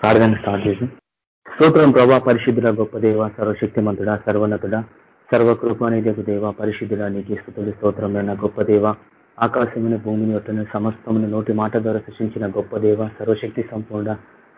ప్రార్థన స్టార్ట్ చేసి. స్తోత్రం ప్రభా పరిశుద్ధుల గొప్ప దేవ సర్వశక్తిమంతుడ సర్వనతుడ సర్వకృపానిధకు దేవ పరిశుద్ధుడ నీకు స్థుతులు స్తోత్రమైన గొప్ప దేవ. ఆకాశమైన భూమిని ఒట్టిన సమస్తమును నోటి మాట ద్వారా సృష్టించిన గొప్ప దేవ సర్వశక్తి సంపూర్ణ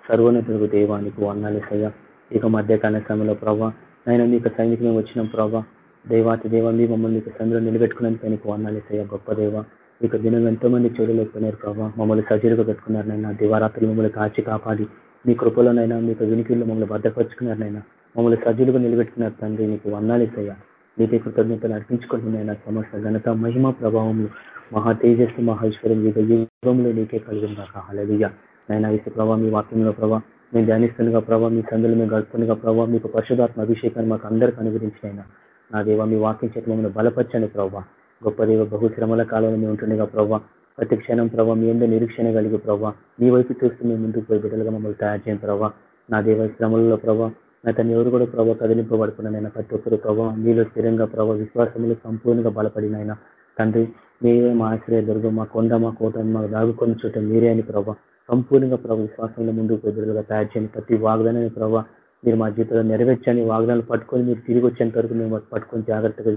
సర్వోన్నతులకు దేవానికి వర్ణాలిసయ్య ఇక మధ్యకాల సమయంలో ప్రభా నేను మీకు సైనికులు వచ్చిన ప్రభా. దేవాతి దేవ మీ మమ్మల్ని మీకు సందులో నిలబెట్టుకున్నందుకు నీకు వర్ణాలిసయ్య గొప్ప దేవ. ఇక దినం ఎంతో మంది చూడలేకపోయినారు ప్రభావ మమ్మల్ని సజీలుగా పెట్టుకున్నారు నైనా. దివారాత్రులు మమ్మల్ని కాచి కాపాడి మీ కృపలోనైనా మీకు వినికిల్లో మమ్మల్ని భద్రపరుచుకున్నారనైనా మమ్మల్ని సజీలుగా నిలబెట్టుకున్నారు తండ్రి నీకు వర్ణాలిసయ్య నీకే కృతజ్ఞతలు అర్పించుకుంటున్నాయినా సమస్త ఘనత మహిమ ప్రభావంలో మహా తేజస్సు మహేశ్వరం యుగ యుగంలో నీకే కలిగిందాక హలలియ నైనా ఇసు ప్రభావ మీ వాక్యంలో ప్రభావ మేము ధ్యానిస్తుండగా ప్రభావ మీ సందులు మేము గడుపుతుండగా ప్రభావ మీకు పరిశుధాత్మ అభిషేకాన్ని మాకు అందరికీ అనుగ్రహించినైనా నా దేవ మీ వాక్యం చేతి మమ్మల్ని బలపరచండి ప్రభావ గొప్ప దేవ బహుశ్రమల కాలంలో మేము ఉంటుండగా ప్రభావ ప్రతి క్షణం ప్రభావ మీ అందరూ నిరీక్షణ కలిగి ప్రభావ మీ వైపు చూస్తూ మేము ముందుకు పోయి బిడ్డలుగా మమ్మల్ని తయారు చేయని ప్రభావ నా దేవ శ్రమలలో ప్రభావ నా తను ఎవరు కూడా ప్రభావ కదిలింపబడుకున్నానైనా ప్రతి ఒక్కరు ప్రభావ మీలో స్థిరంగా ప్రభావ విశ్వాసంలో సంపూర్ణంగా బలపడినైనా తండ్రి మీరే మా ఆశ్రయ దుర్గం మా కొండ మా కోట మా దాగుకొని చోట మీరే అని ప్రభావ సంపూర్ణంగా ప్రభావ విశ్వాసంలో ముందుకు బిడ్డలుగా తయారు చేయని ప్రతి వాగ్దానాన్ని ప్రభావ మీరు మా జీవితంలో నెరవేర్చని వాగ్దానాలు పట్టుకొని మీరు తిరిగి వచ్చేంత వరకు మేము పట్టుకొని జాగ్రత్తగా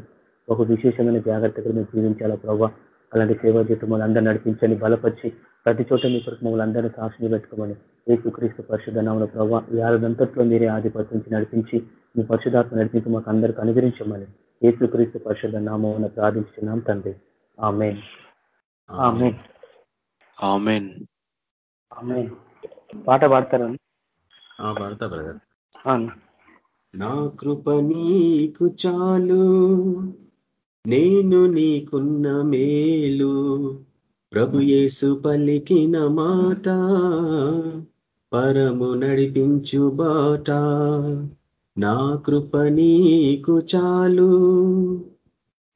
ఒక విశేషమైన జాగ్రత్తగా మేము జీవించాలా ప్రభావ అలాంటి సేవా జీవితం అందరూ నడిపించండి బలపరిచి ప్రతి చోట మీ కొరకు మమ్మల్ని అందరినీ సాక్షిని పెట్టుకోమని ఏసుక్రీస్తు పరిశుద్ధ నామల ప్రభావ ఈ ఆరుదంతట్లో మీరే ఆధిపత్యం నడిపించి మీ పరిశుధాత్మ నడిపించి మాకు అందరికి అనుగ్రహించమని ఏసుక్రీస్తు పరిశుద్ధ నామం ప్రార్థించున్నాం తండ్రి. పాట పాడతారని పాడతా బ్రదర్. నా కృప నీకు చాలు. నేను నీకున్న మేలు ప్రభుయేసు పలికిన మాట పరము నడిపించు బాట. నా కృప నీకు చాలు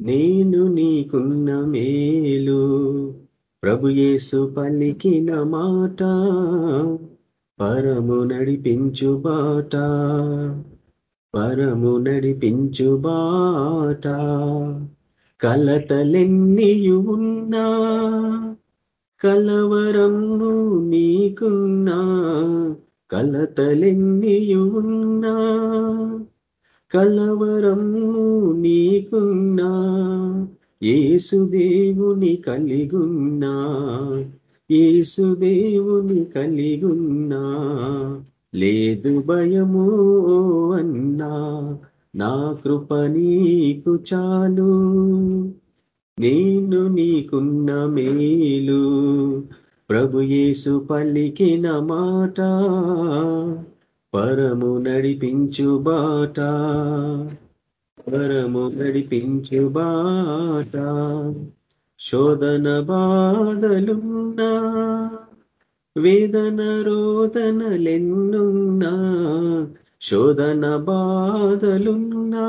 నేను నీకున్న మేలు ప్రభుయేసు పలికిన మాట పరము నడిపించు బాట. పరము నడిపించు బాట. కలతలెన్నియున్నా కలవరము నీకున్నా కలతలెన్నియున్నా కలవరము నీకున్నా ఏసుదేవుని కలిగున్నా ఏసుదేవుని కలిగున్నా లేదు భయము అన్నా నా కృప నీకు చాలు. నేను నీకున్న మేలు. ప్రభుయేసు పలికిన మాట. పరము నడిపించు బాట. పరము నడిపించు బాట. శోధన బాధలున్నా వేదన రోదనలెన్నున్నా శోధన బాధలున్నా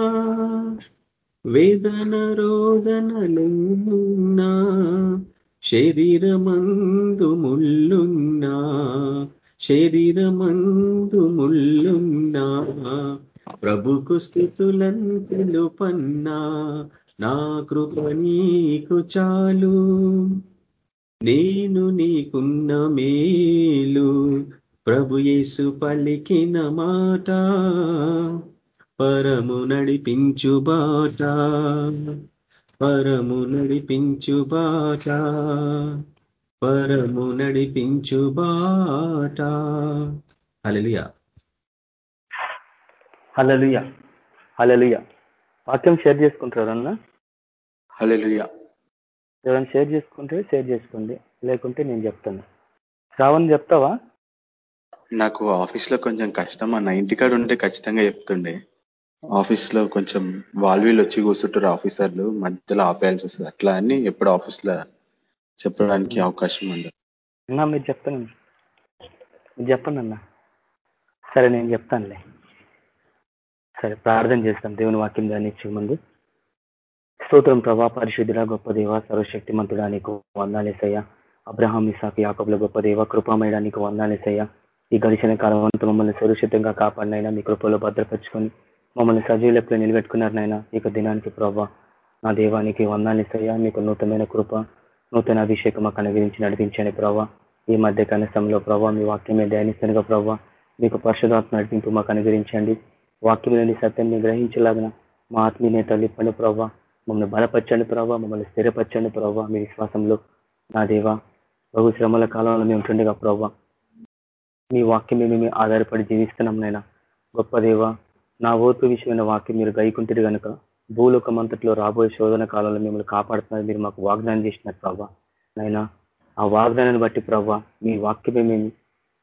వేదన రోదనలున్నా శరీరమందు ముళ్ళున్నా శరీరమందు ముళ్ళున్నా ప్రభుకు స్థితులంతులు పన్నా నా కృప నీకు చాలు. నేను నీకున్న మేలు ప్రభు యేసు పలికిన మాట పరము నడిపించు బాట. పరము నడిపించు బాట. పరము నడిపించు బాట. హలలుయ హలలుయ హలలుయ వాక్యం షేర్ చేసుకుంటారు అన్న హలలుయ ఎవరైనా షేర్ చేసుకుంటే షేర్ చేసుకోండి. లేకుంటే నేను చెప్తాను. శ్రావణ్ చెప్తావా? నాకు ఆఫీస్లో కొంచెం కష్టం. అన్న ఇంటికాడ ఉంటే ఖచ్చితంగా చెప్తుండే. ఆఫీస్లో కొంచెం వాల్వీలు వచ్చి కూర్చుంటారు ఆఫీసర్లు. మధ్యలో ఆపేయాల్సి వస్తుంది. అట్లా అని ఎప్పుడు ఆఫీస్లో చెప్పడానికి అవకాశం ఉండదు. అన్నా మీరు చెప్తాను మీరు చెప్పండి అన్న. సరే నేను చెప్తానులే. సరే ప్రార్థన చేస్తాం. దేవుని వాక్యం దాన్ని ఇచ్చే ముందు. స్తోత్రం ప్రభా పరిశుద్ధుల గొప్ప దేవ సర్వశక్తిమంతుడా నీకు వందాలేసయ్య అబ్రహాం ఇసాకి యాకబుల గొప్ప దేవ కృపామయడా వందాలేసయ్యా ఈ గడిచిన కాలం అంతా మమ్మల్ని సురక్షితంగా కాపాడినైనా మీ కృపలో భద్రపరుచుకొని మమ్మల్ని సజీవులెప్పుడు నిలబెట్టుకున్నారనైనా ఇక దినానికి ప్రభావ నా దేవానికి వందాలేసయ్య మీకు నూతనమైన కృప నూతన అభిషేకం మాకు అనుగ్రహించి నడిపించండి ప్రభావ ఈ మధ్య కనీసంలో ప్రభావ మీ వాక్యమే ధ్యానిస్తానుగా ప్రభావ మీకు పరిశుధాత్మ నడిపింపు మాకు అనుగ్రహించండి వాక్యమైన సత్యాన్ని గ్రహించలాగిన మా ఆత్మీయ తల్లిపండి ప్రభావ మమ్మల్ని బలపరచండి ప్రభావ మమ్మల్ని స్థిరపరచండి ప్రభావ మీ విశ్వాసంలో నా దేవ బహు శ్రమల కాలంలో మేము ఉంటుండగా ప్రభావ మీ వాక్యం మేము ఆధారపడి జీవిస్తున్నాం నైనా గొప్ప దేవ నా ఓతు విషయమైన వాక్యం మీరు గైకుంటారు కనుక భూలోకమంతట్లో రాబోయే శోధన కాలంలో మిమ్మల్ని కాపాడుతున్నారు మీరు మాకు వాగ్దానం చేసినారు ప్రభా నైనా ఆ వాగ్దానాన్ని బట్టి ప్రభా మీ వాక్యమే మేము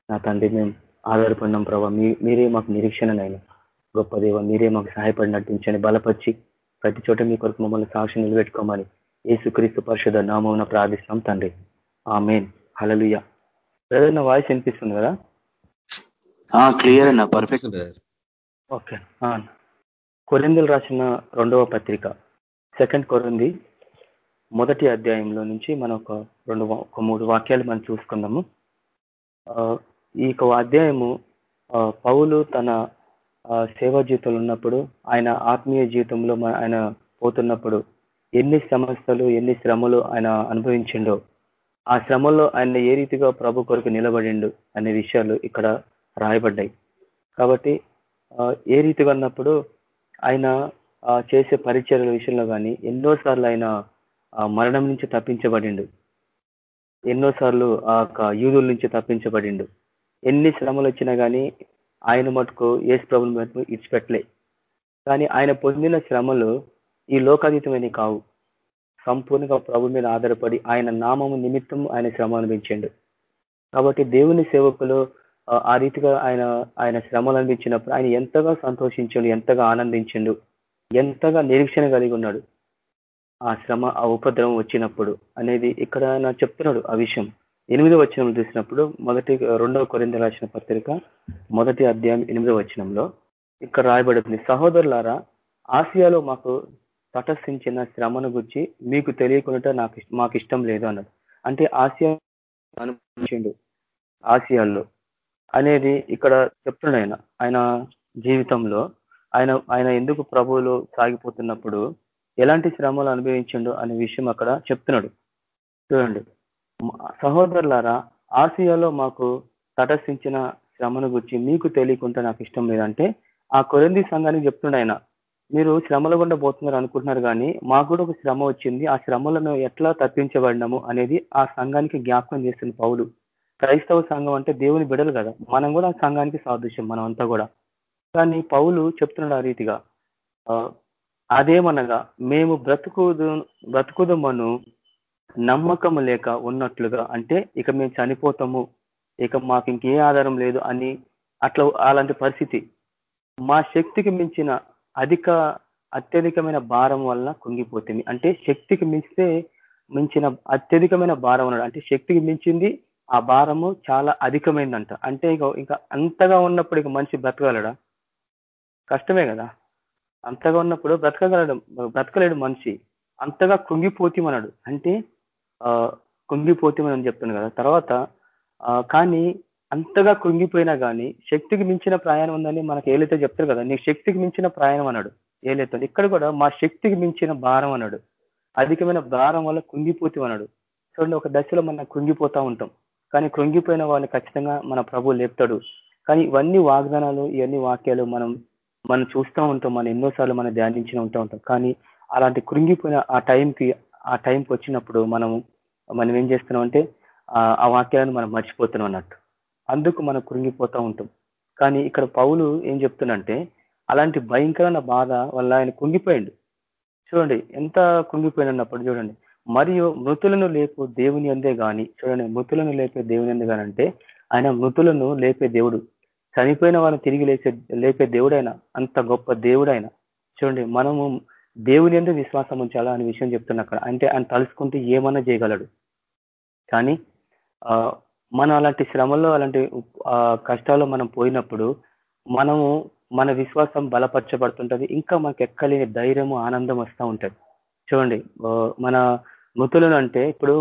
నా తండ్రి మేము ఆధారపడినాం ప్రభా మీ మీరే మాకు నిరీక్షణనైనా గొప్ప దేవ మీరే మాకు సహాయపడి నటించండి బలపరిచి ప్రతి చోట మీ కొరకు మమ్మల్ని సాక్షి నిలబెట్టుకోమని ఏసుక్రీస్తు పరిషద నామం ప్రార్థిస్తాం తండ్రి. ఆ మెయిన్ హలలుయ బ్రదర్ నా వాయిస్ వినిపిస్తుంది కదా? క్లియర్ అన్న పర్ఫెక్ట్ ఓకే. కొరిందులు రాసిన రెండవ పత్రిక సెకండ్ కొరింది మొదటి అధ్యాయంలో నుంచి మనం ఒక రెండు ఒక మూడు వాక్యాలు మనం చూసుకుందాము. ఈ యొక్క అధ్యాయము పౌలు తన సేవా జీవితంలో ఉన్నప్పుడు ఆయన ఆత్మీయ జీవితంలో ఆయన పోతున్నప్పుడు ఎన్ని సమస్యలు ఎన్ని శ్రమలు ఆయన అనుభవించిండో ఆ శ్రమల్లో ఆయన ఏ రీతిగా ప్రభు కొరకు నిలబడిండు అనే విషయాలు ఇక్కడ రాయబడ్డాయి. కాబట్టి ఏ రీతిగా అన్నప్పుడు ఆయన చేసే పరిచయాల విషయంలో కానీ ఎన్నోసార్లు ఆయన మరణం నుంచి తప్పించబడిండు. ఎన్నోసార్లు ఆ యూదుల నుంచి తప్పించబడిండు. ఎన్ని శ్రమలు వచ్చినా కానీ ఆయన మటుకు ఏసు ప్రభుని మటుకు ఇచ్చిపెట్టలే. కానీ ఆయన పొందిన శ్రమలు ఈ లోకాతీతమైన కావు. సంపూర్ణంగా ప్రభు మీద ఆధారపడి ఆయన నామము నిమిత్తం ఆయన శ్రమ అనిపించండు కాబట్టి దేవుని సేవకులు ఆ రీతిగా ఆయన ఆయన శ్రమలు అందించినప్పుడు ఆయన ఎంతగా సంతోషించండు ఎంతగా ఆనందించిండు ఎంతగా నిరీక్షణ కలిగి ఉన్నాడు. ఆ శ్రమ ఆ ఉపద్రవం వచ్చినప్పుడు అనేది ఇక్కడ నా చెప్తున్నాడు ఆ విషయం. ఎనిమిదో వచనం చూసినప్పుడు మొదటి రెండవ కొరింద రాసిన పత్రిక మొదటి అధ్యాయం ఎనిమిదో వచనంలో ఇక్కడ రాయబడుతుంది సహోదరులారా ఆసియాలో మాకు తటస్థించిన శ్రమను గురించి మీకు తెలియకుండా నాకు మాకు ఇష్టం లేదు అన్నది అంటే ఆసియా అనుభవించిండు. ఆసియాల్లో అనేది ఇక్కడ చెప్తున్నాడు ఆయన. ఆయన జీవితంలో ఆయన ఆయన ఎందుకు ప్రభువులు సాగిపోతున్నప్పుడు ఎలాంటి శ్రమలు అనుభవించిండు అనే విషయం అక్కడ చెప్తున్నాడు. చూడండి. సహోదరులారా ఆసియాలో మాకు తటస్థించిన శ్రమను గురించి మీకు తెలియకుండా నాకు ఇష్టం లేదంటే ఆ కొరంది సంఘానికి చెప్తుండ ఆయన. మీరు శ్రమల గుండా పోతున్నారు అనుకుంటున్నారు కానీ మాకు కూడా ఒక శ్రమ వచ్చింది. ఆ శ్రమలను ఎట్లా తప్పించబడినాము అనేది ఆ సంఘానికి జ్ఞాపకం చేస్తుంది పౌలు. క్రైస్తవ సంఘం అంటే దేవుని బిడలు కదా. మనం కూడా ఆ సంఘానికి సాదృశ్యం మనం అంతా కూడా. కానీ పౌలు చెప్తున్నాడు ఆ రీతిగా అదేమనగా మేము బ్రతుకుదు బ్రతుకుదమను నమ్మకము లేక ఉన్నట్లుగా అంటే ఇక మేము చనిపోతాము ఇక మాకు ఇంకే ఆధారం లేదు అని అట్లా అలాంటి పరిస్థితి. మా శక్తికి మించిన అధిక అత్యధికమైన భారం వలన కుంగిపోతుంది. అంటే శక్తికి మించితే మించిన అత్యధికమైన భారం అన్నాడు అంటే శక్తికి మించింది ఆ భారము చాలా అధికమైందంట. అంటే ఇక ఇంకా అంతగా ఉన్నప్పుడు ఇక మనిషి బ్రతకగలడా? కష్టమే కదా. అంతగా ఉన్నప్పుడు బ్రతకగలడు బ్రతకలేడు మనిషి. అంతగా కుంగిపోతామన్నాడు అంటే కుంగిపోతామని చెప్తాను కదా. తర్వాత కానీ అంతగా కుంగిపోయినా కానీ శక్తికి మించిన ప్రయాణం ఉందని మనకు ఏలైతే చెప్తారు కదా నీ శక్తికి మించిన ప్రయాణం అన్నాడు ఏలైతే. ఇక్కడ కూడా మా శక్తికి మించిన భారం అన్నాడు. అధికమైన భారం వల్ల కుంగిపోతాం అన్నాడు చూడండి ఒక దశలో మనం కృంగిపోతూ ఉంటాం. కానీ కృంగిపోయిన వాళ్ళు ఖచ్చితంగా మన ప్రభు లేపుతాడు. కానీ ఇవన్నీ వాగ్దానాలు ఇవన్నీ వాక్యాలు మనం మనం చూస్తూ ఉంటాం మనం ఎన్నోసార్లు మనం ధ్యానించిన ఉంటూ ఉంటాం. కానీ అలాంటి కృంగిపోయిన ఆ టైంకి ఆ టైంకి వచ్చినప్పుడు మనం మనం ఏం చేస్తున్నాం అంటే ఆ వాక్యాలను మనం మర్చిపోతున్నాం అన్నట్టు. అందుకు మనం కృంగిపోతూ ఉంటాం. కానీ ఇక్కడ పౌలు ఏం చెప్తున్నంటే అలాంటి భయంకరమైన బాధ వల్ల ఆయన కుంగిపోయిండు. చూడండి ఎంత కుంగిపోయినప్పుడు చూడండి. మరియు మృతులను లేపు దేవుని అందే గాని చూడండి మృతులను లేపే దేవుని అందే గాని అంటే ఆయన మృతులను లేపే దేవుడు. చనిపోయిన వాళ్ళని తిరిగి లేచే లేపే దేవుడైన అంత గొప్ప దేవుడైన. చూడండి మనము దేవుని ఎందుకు విశ్వాసం ఉంచాలా అనే విషయం చెప్తున్నా అక్కడ. అంటే ఆయన తలుసుకుంటే ఏమన్నా చేయగలడు. కానీ మనం అలాంటి శ్రమల్లో అలాంటి కష్టాల్లో మనం పోయినప్పుడు మనము మన విశ్వాసం బలపరచబడుతుంటది. ఇంకా మనకు ఎక్కలేని ధైర్యము ఆనందం వస్తూ ఉంటుంది. చూడండి మన మృతులను అంటే ఇప్పుడు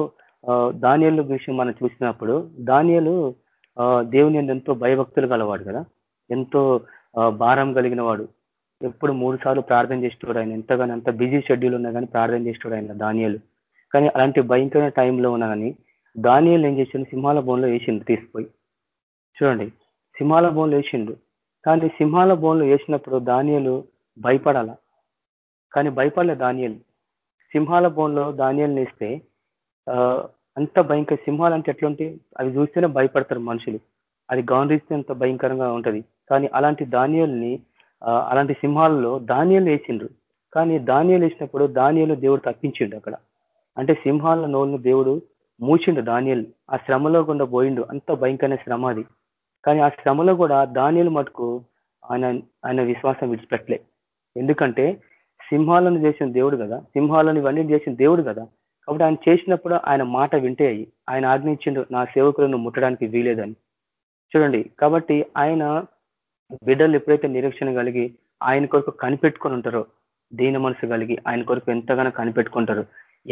ధాన్యాల విషయం మనం చూసినప్పుడు ధాన్యాలు దేవుని ఎంతో భయభక్తులు గలవాడు కదా. ఎంతో భారం కలిగిన వాడు ఎప్పుడు మూడు సార్లు ప్రార్థన చేసేవాడు ఆయన. ఎంతగానో అంత బిజీ షెడ్యూల్ ఉన్నా కానీ ప్రార్థన చేసేవాడు ఆయన ధాన్యాలు కానీ అలాంటి భయంకరమైన టైంలో ఉన్నా కానీ ధాన్యాలు ఏం చేసిండు? సింహాల బోన్లో వేసిండు తీసుకుపోయి చూడండి సింహాల బోన్లు వేసిండు. కానీ సింహాల బోన్లు వేసినప్పుడు ధాన్యాలు భయపడాల. కానీ భయపడలే ధాన్యాలు సింహాల బోన్లో ధాన్యాలు వేస్తే ఆ, అంత భయంకర సింహాలు అంటే ఎట్లుంటాయి అవి చూస్తేనే భయపడతారు మనుషులు. అది గౌరవిస్తే అంత భయంకరంగా ఉంటది. కానీ అలాంటి ధాన్యాల్ని అలాంటి సింహాలలో ధాన్యాలు వేసిండ్రు. కానీ ధాన్యాలు వేసినప్పుడు ధాన్యాలు దేవుడు తప్పించిండు అక్కడ. అంటే సింహాల నోళ్ళు దేవుడు మూచిండు ధాన్యాలు. ఆ శ్రమలో గుండా పోయిండు. అంత భయంకరమైన శ్రమ అది. కానీ ఆ శ్రమలో కూడా ధాన్యాలు మటుకు ఆయన ఆయన విశ్వాసం విడిచిపెట్టలే. ఎందుకంటే సింహాలను చేసిన దేవుడు కదా. సింహాలను ఇవన్నీ చేసిన దేవుడు కదా. కాబట్టి ఆయన చేసినప్పుడు ఆయన మాట వింటే ఆయన ఆజ్ఞించిండు నా సేవకులను ముట్టడానికి వీలేదని. చూడండి కాబట్టి ఆయన బిడ్డలు ఎప్పుడైతే నిరీక్షణ కలిగి ఆయన కొరకు కనిపెట్టుకొని ఉంటారో దీన మనసు కలిగి ఆయన కొరకు ఎంతగానో కనిపెట్టుకుంటారు.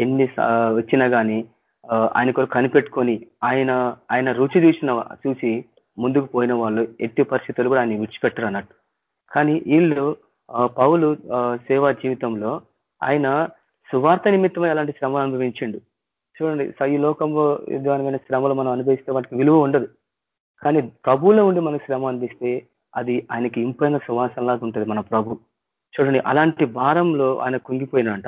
ఎన్ని వచ్చినా కానీ ఆయన కొరకు కనిపెట్టుకొని ఆయన ఆయన రుచి చూసిన చూసి ముందుకు పోయిన వాళ్ళు ఎట్టి పరిస్థితులు కూడా ఆయన విడిచిపెట్టరు అన్నట్టు. కానీ వీళ్ళు పౌలు సేవా జీవితంలో ఆయన సువార్త నిమిత్తమై అలాంటి శ్రమ అనుభవించిండు. చూడండి ఈ లోకంలో విధానమైన శ్రమలు మనం అనుభవిస్తే వాటికి విలువ ఉండదు. కానీ ప్రభువులో ఉండి మనకు శ్రమ అనిపిస్తే అది ఆయనకి ఇంపైన సువాసనలాగా ఉంటుంది మన ప్రభు. చూడండి అలాంటి భారంలో ఆయన కుంగిపోయినంట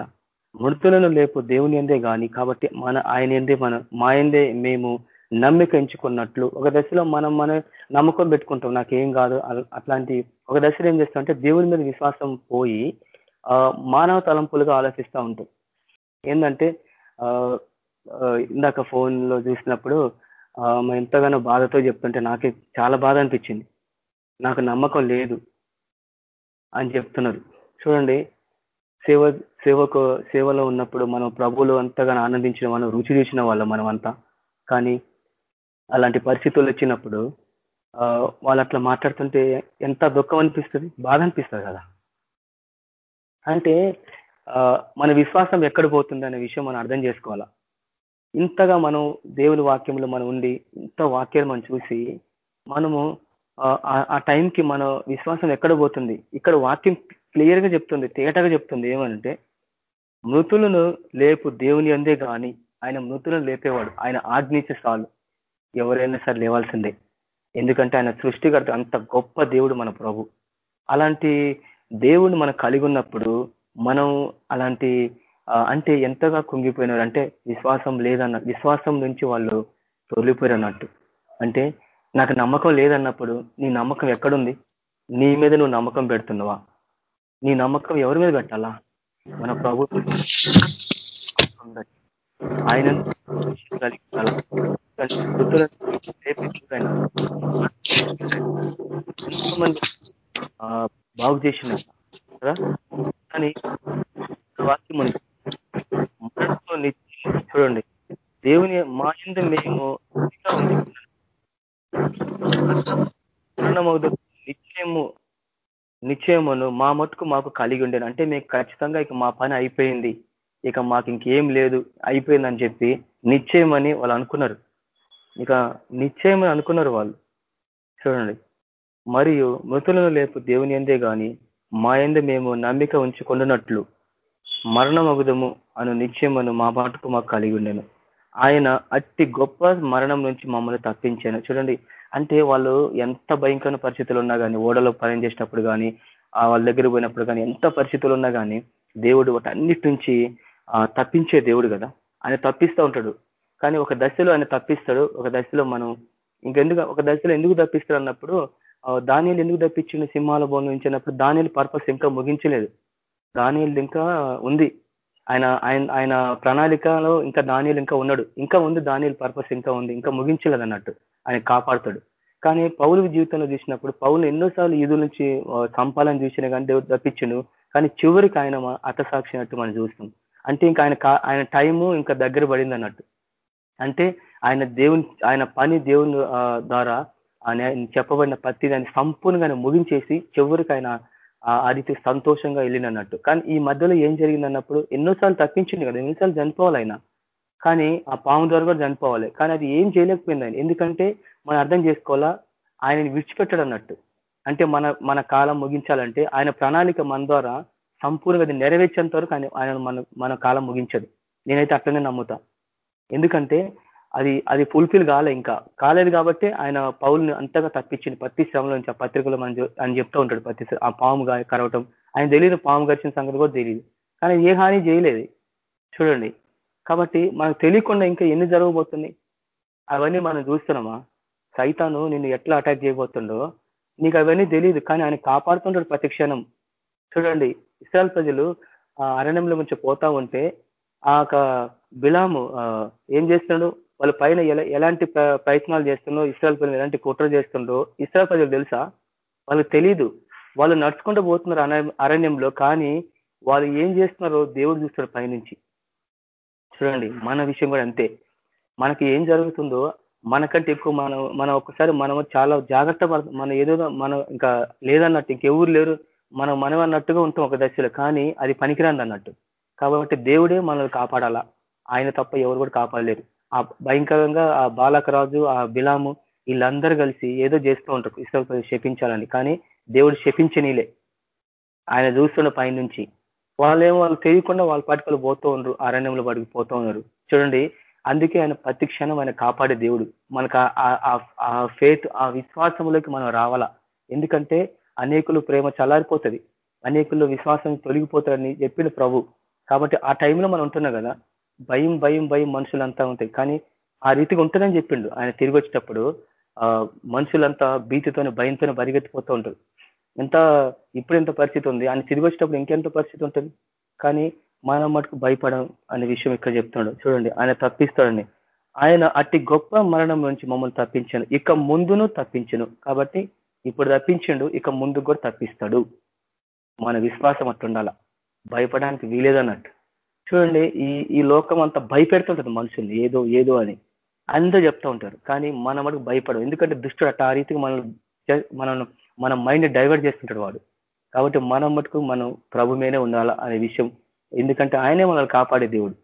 మృతులను లేపు దేవుని ఎందే కానీ కాబట్టి మన ఆయన ఎందే మన మా ఎందే మేము నమ్మిక ఎంచుకున్నట్లు. ఒక దశలో మనం మన నమ్మకం పెట్టుకుంటాం నాకేం కాదు అట్లాంటి ఒక దశలో ఏం చేస్తాం అంటే దేవుని మీద విశ్వాసం పోయి ఆ, మానవ తలంపులుగా ఆలోచిస్తూ ఉంటాం. ఏంటంటే ఆ, ఇందాక ఫోన్లో చూసినప్పుడు ఆ, ఎంతగానో బాధతో చెప్తుంటే నాకే చాలా బాధ అనిపించింది. నాకు నమ్మకం లేదు అని చెప్తున్నారు. చూడండి సేవ సేవకు సేవలో ఉన్నప్పుడు మనం ప్రభువులు అంతగానో ఆనందించిన మనం రుచి చూసిన వాళ్ళం మనం అంతా కానీ అలాంటి పరిస్థితులు వచ్చినప్పుడు వాళ్ళు అట్లా మాట్లాడుతుంటే ఎంత దుఃఖం అనిపిస్తుంది? బాధ అనిపిస్తుంది కదా. అంటే ఆ, మన విశ్వాసం ఎక్కడ పోతుంది అనే విషయం మనం అర్థం చేసుకోవాలా? ఇంతగా మనం దేవుని వాక్యంలో మనం ఉండి ఇంత వాక్యాలు మనం చూసి మనము ఆ, ఆ- టైంకి మన విశ్వాసం ఎక్కడ పోతుంది? ఇక్కడ వాక్యం క్లియర్గా చెప్తుంది తేటగా చెప్తుంది ఏమనంటే మృతులను లేపు దేవుని అందే కానీ ఆయన మృతులను లేపేవాడు. ఆయన ఆజ్ఞించే సాలు. ఎవరైనా సరే లేవాల్సిందే. ఎందుకంటే ఆయన సృష్టికర్త అంత గొప్ప దేవుడు మన ప్రభు. అలాంటి దేవుడు మనం కలిగి ఉన్నప్పుడు మనం అలాంటి అంటే ఎంతగా కుంగిపోయినారు అంటే విశ్వాసం లేదన్న విశ్వాసం నుంచి వాళ్ళు తొలిపోయారు అన్నట్టు. అంటే నాకు నమ్మకం లేదన్నప్పుడు నీ నమ్మకం ఎక్కడుంది? నీ మీద నువ్వు నమ్మకం పెడుతున్నావా? నీ నమ్మకం ఎవరి మీద పెట్టాలా? మన ప్రభు. ఆయన కలిగి ఉండాలా. ఎందుకంటే మృతులను లేపించుడు ఎంతోమంది బాగు చేసిన కదా కానీ వాక్యం ఉంది మరణంలో నిత్యం చూడండి దేవుని మా ఇంత మేము మరణమవుదు నిశ్చయము నిశ్చయమును మా మటుకు మాకు కలిగి ఉండేది అంటే మేము ఖచ్చితంగా ఇక మా పని అయిపోయింది ఇక మాకు ఇంకేం లేదు అయిపోయిందని చెప్పి నిశ్చయం అని వాళ్ళు అనుకున్నారు. ఇక నిశ్చయం అని అనుకున్నారు వాళ్ళు. చూడండి. మరియు మృతులను లేపు దేవుని ఎందే కానీ మా ఎందు మేము నమ్మిక ఉంచుకుంటున్నట్లు మరణమగుదము అను నిశ్చయమను మా మాటకు మాకు కలిగి ఉండేను. ఆయన అట్టి గొప్ప మరణం నుంచి మమ్మల్ని తప్పించాను. చూడండి. అంటే వాళ్ళు ఎంత భయంకర పరిస్థితులు ఉన్నా కానీ ఓడలో పని చేసినప్పుడు కానీ వాళ్ళ దగ్గర పోయినప్పుడు కానీ ఎంత పరిస్థితులు ఉన్నా కానీ దేవుడు వాటన్నిటి నుంచి తప్పించే దేవుడు కదా. ఆయన తప్పిస్తూ ఉంటాడు. కానీ ఒక దశలో ఆయన తప్పిస్తాడు. ఒక దశలో మనం ఇంకెందుకు ఒక దశలో ఎందుకు తప్పిస్తాడు అన్నప్పుడు దానియలు ఎందుకు తప్పించిండు సింహాల బోన్ నుంచి అన్నప్పుడు దానియలు పర్పస్ ఇంకా ముగించలేదు. దానియలు ఇంకా ఉంది. ఆయన ఆయన ఆయన ప్రణాళికలో ఇంకా దానియలు ఇంకా ఉన్నాడు. ఇంకా ఉంది దానియలు పర్పస్ ఇంకా ఉంది. ఇంకా ముగించలేదు అన్నట్టు ఆయన కాపాడుతాడు. కానీ పౌలు జీవితంలో చూసినప్పుడు పౌలు ఎన్నోసార్లు ఈదుల నుంచి సంపాలని చూసినా కానీ దేవుడు తప్పించిండు. కానీ చివరికి ఆయన మా- అన్నట్టు మనం చూస్తాం. అంటే ఇంకా ఆయన ఆయన టైము ఇంకా దగ్గర పడింది అన్నట్టు. అంటే ఆయన దేవుని ఆయన పని దేవుని ద్వారా ఆయన చెప్పబడిన ప్రతి దాన్ని సంపూర్ణంగా ఆయన ముగించేసి చివరికి ఆయన ఆ అది సంతోషంగా వెళ్ళినట్టు కానీ ఈ మధ్యలో ఏం జరిగింది అన్నప్పుడు ఎన్నోసార్లు తప్పించింది కదా ఎన్నోసార్లు చనిపోవాలి ఆయన. కానీ ఆ పాము ద్వారా కూడా చనిపోవాలి. కానీ అది ఏం చేయలేకపోయింది ఆయన. ఎందుకంటే మనం అర్థం చేసుకోవాలా ఆయనని విడిచిపెట్టడు అన్నట్టు. అంటే మన మన కాలం ముగించాలంటే ఆయన ప్రణాళిక మన ద్వారా సంపూర్ణంగా అది నెరవేర్చేంత వరకు ఆయన ఆయన మన మన కాలం ముగించదు. నేనైతే అట్లనే నమ్ముతా. ఎందుకంటే అది అది ఫుల్ఫిల్ కాలే ఇంకా. కాలేదు కాబట్టి ఆయన పౌల్ని అంతగా తప్పించింది ప్రతి శ్రమలో నుంచి ఆ పత్రికలో మనం అని చెప్తూ ఉంటాడు ప్రతి ఆ పాము కరవటం. ఆయన తెలియదు పాము గడిచిన సంగతి కూడా తెలియదు. కానీ ఏ హాని చేయలేదు. చూడండి. కాబట్టి మనకు తెలియకుండా ఇంకా ఎన్ని జరగబోతున్నాయి? అవన్నీ మనం చూస్తున్నామా? సైతాను నిన్ను ఎట్లా అటాక్ చేయబోతుండో నీకు అవన్నీ తెలియదు కానీ ఆయన కాపాడుతుంటాడు ప్రతి క్షణం. చూడండి ఇస్రాయల్ ప్రజలు ఆ అరణ్యంలో నుంచి పోతా ఉంటే ఆ యొక్క బిలాము ఏం చేస్తున్నాడు వాళ్ళ పైన ఎలా ఎలాంటి ప్రయత్నాలు చేస్తుండో ఇస్రాయల్ ప్రజలు ఎలాంటి కుట్ర చేస్తుండో ఇస్రాయల్ ప్రజలు తెలుసా? వాళ్ళకి తెలియదు వాళ్ళు నడుచుకుంటూ పోతున్నారు అరణ్యంలో కానీ వాళ్ళు ఏం చేస్తున్నారో దేవుడు చూస్తాడు పైనుంచి. చూడండి మన విషయం కూడా అంతే. మనకి ఏం జరుగుతుందో మనకంటే ఎక్కువ మనం మనం ఒక్కసారి మనం చాలా జాగ్రత్త మన మనం ఏదో మనం ఇంకా లేదన్నట్టు ఇంకెవరు లేరు. మనం మనం అన్నట్టుగా ఉంటాం ఒక దశలో కానీ అది పనికిరాంది అన్నట్టు. కాబట్టి దేవుడే మనల్ని కాపాడాలా? ఆయన తప్ప ఎవరు కూడా కాపాడలేరు. ఆ భయంకరంగా ఆ బాలకరాజు ఆ బిలాము వీళ్ళందరూ కలిసి ఏదో చేస్తూ ఉంటారు ఇస్రాయల్ శపించాలని. కానీ దేవుడు శపించనీలే. ఆయన చూస్తున్న పైనుంచి వాళ్ళేమో వాళ్ళు తెలియకుండా వాళ్ళ పాటికలు పోతూ ఉన్నారు అరణ్యంలో పడికి పోతూ ఉన్నారు. చూడండి అందుకే ఆయన ప్రతి క్షణం ఆయన కాపాడే దేవుడు. మనకు ఆ- ఆ- ఆ ఫేత్ ఆ విశ్వాసంలోకి మనం రావాలా? ఎందుకంటే అనేకులు ప్రేమ చల్లారిపోతుంది. అనేకుల్లో విశ్వాసం తొలగిపోతారని చెప్పిండు ప్రభు. కాబట్టి ఆ టైంలో మనం ఉంటున్నాం కదా భయం భయం భయం మనుషులంతా ఉంటాయి. కానీ ఆ రీతిగా ఉంటుందని చెప్పిండు. ఆయన తిరిగి వచ్చేటప్పుడు ఆ మనుషులంతా భీతితోనే భయంతోనే పరిగెత్తిపోతూ ఉంటారు. ఎంత ఇప్పుడు ఎంత పరిస్థితి ఉంది? ఆయన తిరిగి వచ్చేటప్పుడు ఇంకెంత పరిస్థితి ఉంటుంది? కానీ మనం మటుకు భయపడం అనే విషయం ఇక్కడ చెప్తున్నాడు. చూడండి ఆయన తప్పిస్తాడని. ఆయన అట్టి గొప్ప మరణం నుంచి మమ్మల్ని తప్పించాను ఇక ముందును తప్పించను. కాబట్టి ఇప్పుడు తప్పించిండు ఇక ముందు కూడా తప్పిస్తాడు. మన విశ్వాసం అట్టుండాల భయపడడానికి వీలేదన్నట్టు. చూడండి ఈ ఈ లోకం అంతా భయపెడుతుంటది మనుషుల్ని ఏదో ఏదో అని. అందరూ చెప్తా ఉంటారు కానీ మనం మటుకు భయపడం ఎందుకంటే దుష్టుడు అట్ట ఆ రీతికి మనం మనం మన మైండ్ డైవర్ట్ చేస్తుంటాడు వాడు. కాబట్టి మనం మటుకు మనం ప్రభు మీదే ఉండాలా అనే విషయం. ఎందుకంటే ఆయనే మనల్ని కాపాడే దేవుడు.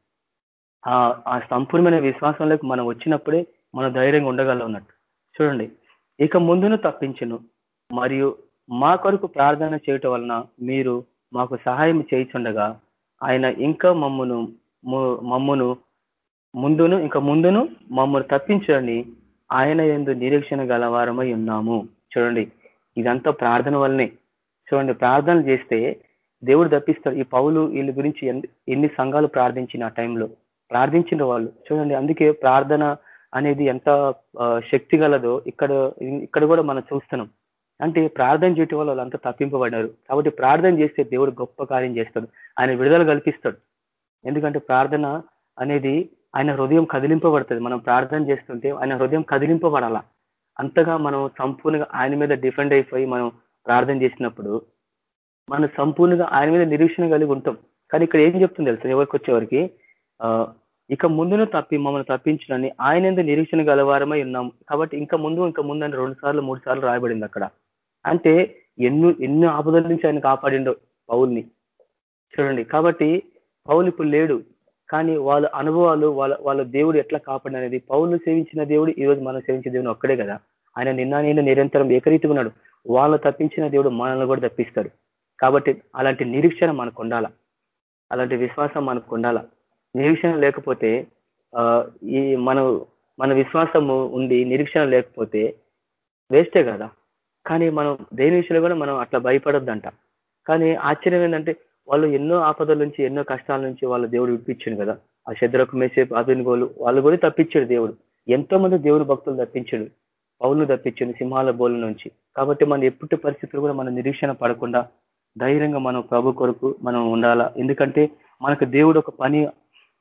ఆ ఆ సంపూర్ణమైన విశ్వాసంలోకి మనం వచ్చినప్పుడే మనం ధైర్యంగా ఉండగలం అన్నట్టు. చూడండి ఇక ముందును తప్పించును. మరియు మా కొరకు ప్రార్థన చేయటం వలన మీరు మాకు సహాయం చేయించుండగా ఆయన ఇంకా మమ్మను మమ్మను మమ్మును ముందును ఇంకా ముందును మమ్మల్ని తప్పించని ఆయన ఎందు నిరీక్షణ గలవారమై ఉన్నాము. చూడండి ఇదంతా ప్రార్థన వల్లనే. చూడండి ప్రార్థనలు చేస్తే దేవుడు తప్పిస్తాడు. ఈ పౌలు వీళ్ళ గురించి ఎన్ని- ఎన్ని సంఘాలు ప్రార్థించిన ఆ టైంలో? ప్రార్థించిన వాళ్ళు. చూడండి అందుకే ప్రార్థన అనేది ఎంత శక్తి గలదో ఇక్కడ ఇక్కడ కూడా మనం చూస్తున్నాం. అంటే ప్రార్థన చేయటం వల్ల వాళ్ళంతా తప్పింపబడ్డారు కాబట్టి ప్రార్థన చేస్తే దేవుడు గొప్ప కార్యం చేస్తాడు. ఆయన విడుదల కల్పిస్తాడు. ఎందుకంటే ప్రార్థన అనేది ఆయన హృదయం కదిలింపబడుతుంది. మనం ప్రార్థన చేస్తుంటే ఆయన హృదయం కదిలింపబడాల? అంతగా మనం సంపూర్ణంగా ఆయన మీద డిపెండ్ అయిపోయి మనం ప్రార్థన చేసినప్పుడు మనం సంపూర్ణంగా ఆయన మీద నిరీక్షణ కలిగి ఉంటాం. కానీ ఇక్కడ ఏం చెప్తుంది తెలుసు? ఎవరికి వచ్చేవారికి ఆ, ఇక ముందును తప్పి మమ్మల్ని తప్పించడని ఆయన ఎందుకు నిరీక్షణ గలవారమై ఉన్నాం. కాబట్టి ఇంకా ముందు ఇంకా ముందు అని రెండు సార్లు మూడు సార్లు రాయబడింది అక్కడ. అంటే ఎన్నో ఎన్నో ఆపదల నుంచి ఆయన కాపాడిండో పౌల్ని. చూడండి కాబట్టి పౌలు ఇప్పుడు లేడు. కానీ వాళ్ళ అనుభవాలు వాళ్ళ వాళ్ళ దేవుడు ఎట్లా కాపాడు అనేది పౌలు సేవించిన దేవుడు ఈ రోజు మనం సేవించే దేవుడు ఒక్కడే కదా. ఆయన నిన్న నేను నిరంతరం ఏకరీతిగా ఉన్నాడు. వాళ్ళు తప్పించిన దేవుడు మనల్ని కూడా తప్పిస్తాడు. కాబట్టి అలాంటి నిరీక్షణ మనకు ఉండాల. అలాంటి విశ్వాసం మనకు ఉండాల. నిరీక్షణ లేకపోతే ఆ, ఈ మన మన విశ్వాసము ఉండి నిరీక్షణ లేకపోతే వేస్టే కదా. కానీ మనం దేని విషయంలో కూడా మనం అట్లా భయపడొద్దంట. కానీ ఆశ్చర్యం ఏంటంటే వాళ్ళు ఎన్నో ఆపదల నుంచి ఎన్నో కష్టాల నుంచి వాళ్ళ దేవుడు విడిపించాడు కదా. ఆ శద్రకు మేసేపు అభినుగోలు వాళ్ళు కూడా తప్పించాడు దేవుడు. ఎంతో మంది దేవుడు భక్తులు తప్పించాడు. పౌరులు తప్పించాడు సింహాల బోల నుంచి. కాబట్టి మన ఎప్పటి పరిస్థితులు కూడా మనం నిరీక్షణ పడకుండా ధైర్యంగా మనం ప్రభు కొరకు మనం ఉండాలా. ఎందుకంటే మనకు దేవుడు ఒక పని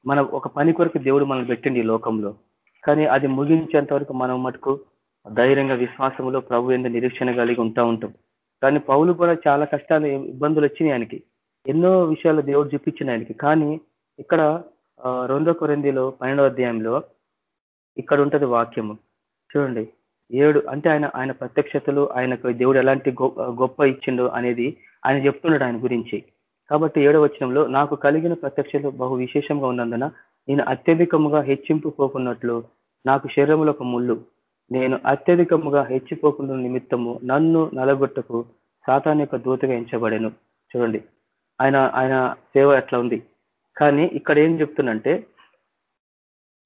మన ఒక పని కొరకు దేవుడు మనం పెట్టిండి ఈ లోకంలో. కానీ అది ముగించేంత వరకు మనం మటుకు ధైర్యంగా విశ్వాసంలో ప్రభు ఎంత నిరీక్షణ కలిగి ఉంటా ఉంటాం. కానీ పౌలు కూడా చాలా కష్టాలు ఇబ్బందులు వచ్చినాయి ఆయనకి. ఎన్నో విషయాలు దేవుడు చూపించిన ఆయనకి. కానీ ఇక్కడ ఆ, రెండో కొరిందిలో పన్నెండో అధ్యాయంలో ఇక్కడ ఉంటది వాక్యము. చూడండి. ఏడు అంటే ఆయన ఆయన ప్రత్యక్షతలు ఆయనకు దేవుడు ఎలాంటి గొప్ప ఇచ్చిండు అనేది ఆయన చెప్తున్నాడు ఆయన గురించి. కాబట్టి ఏడవ వచనంలో నాకు కలిగిన ప్రత్యక్షలు బహు విశేషంగా ఉన్నందున నేను అత్యధికముగా హెచ్చింపు పోకున్నట్లు నాకు శరీరంలో ఒక ముళ్ళు. నేను అత్యధికముగా హెచ్చిపోకుండా నిమిత్తము నన్ను నలగొట్టకు సాతాన్ యొక్క దూతగా ఎంచబడేను. చూడండి. ఆయన ఆయన సేవ ఎట్లా ఉంది? కానీ ఇక్కడ ఏం చెప్తున్నంటే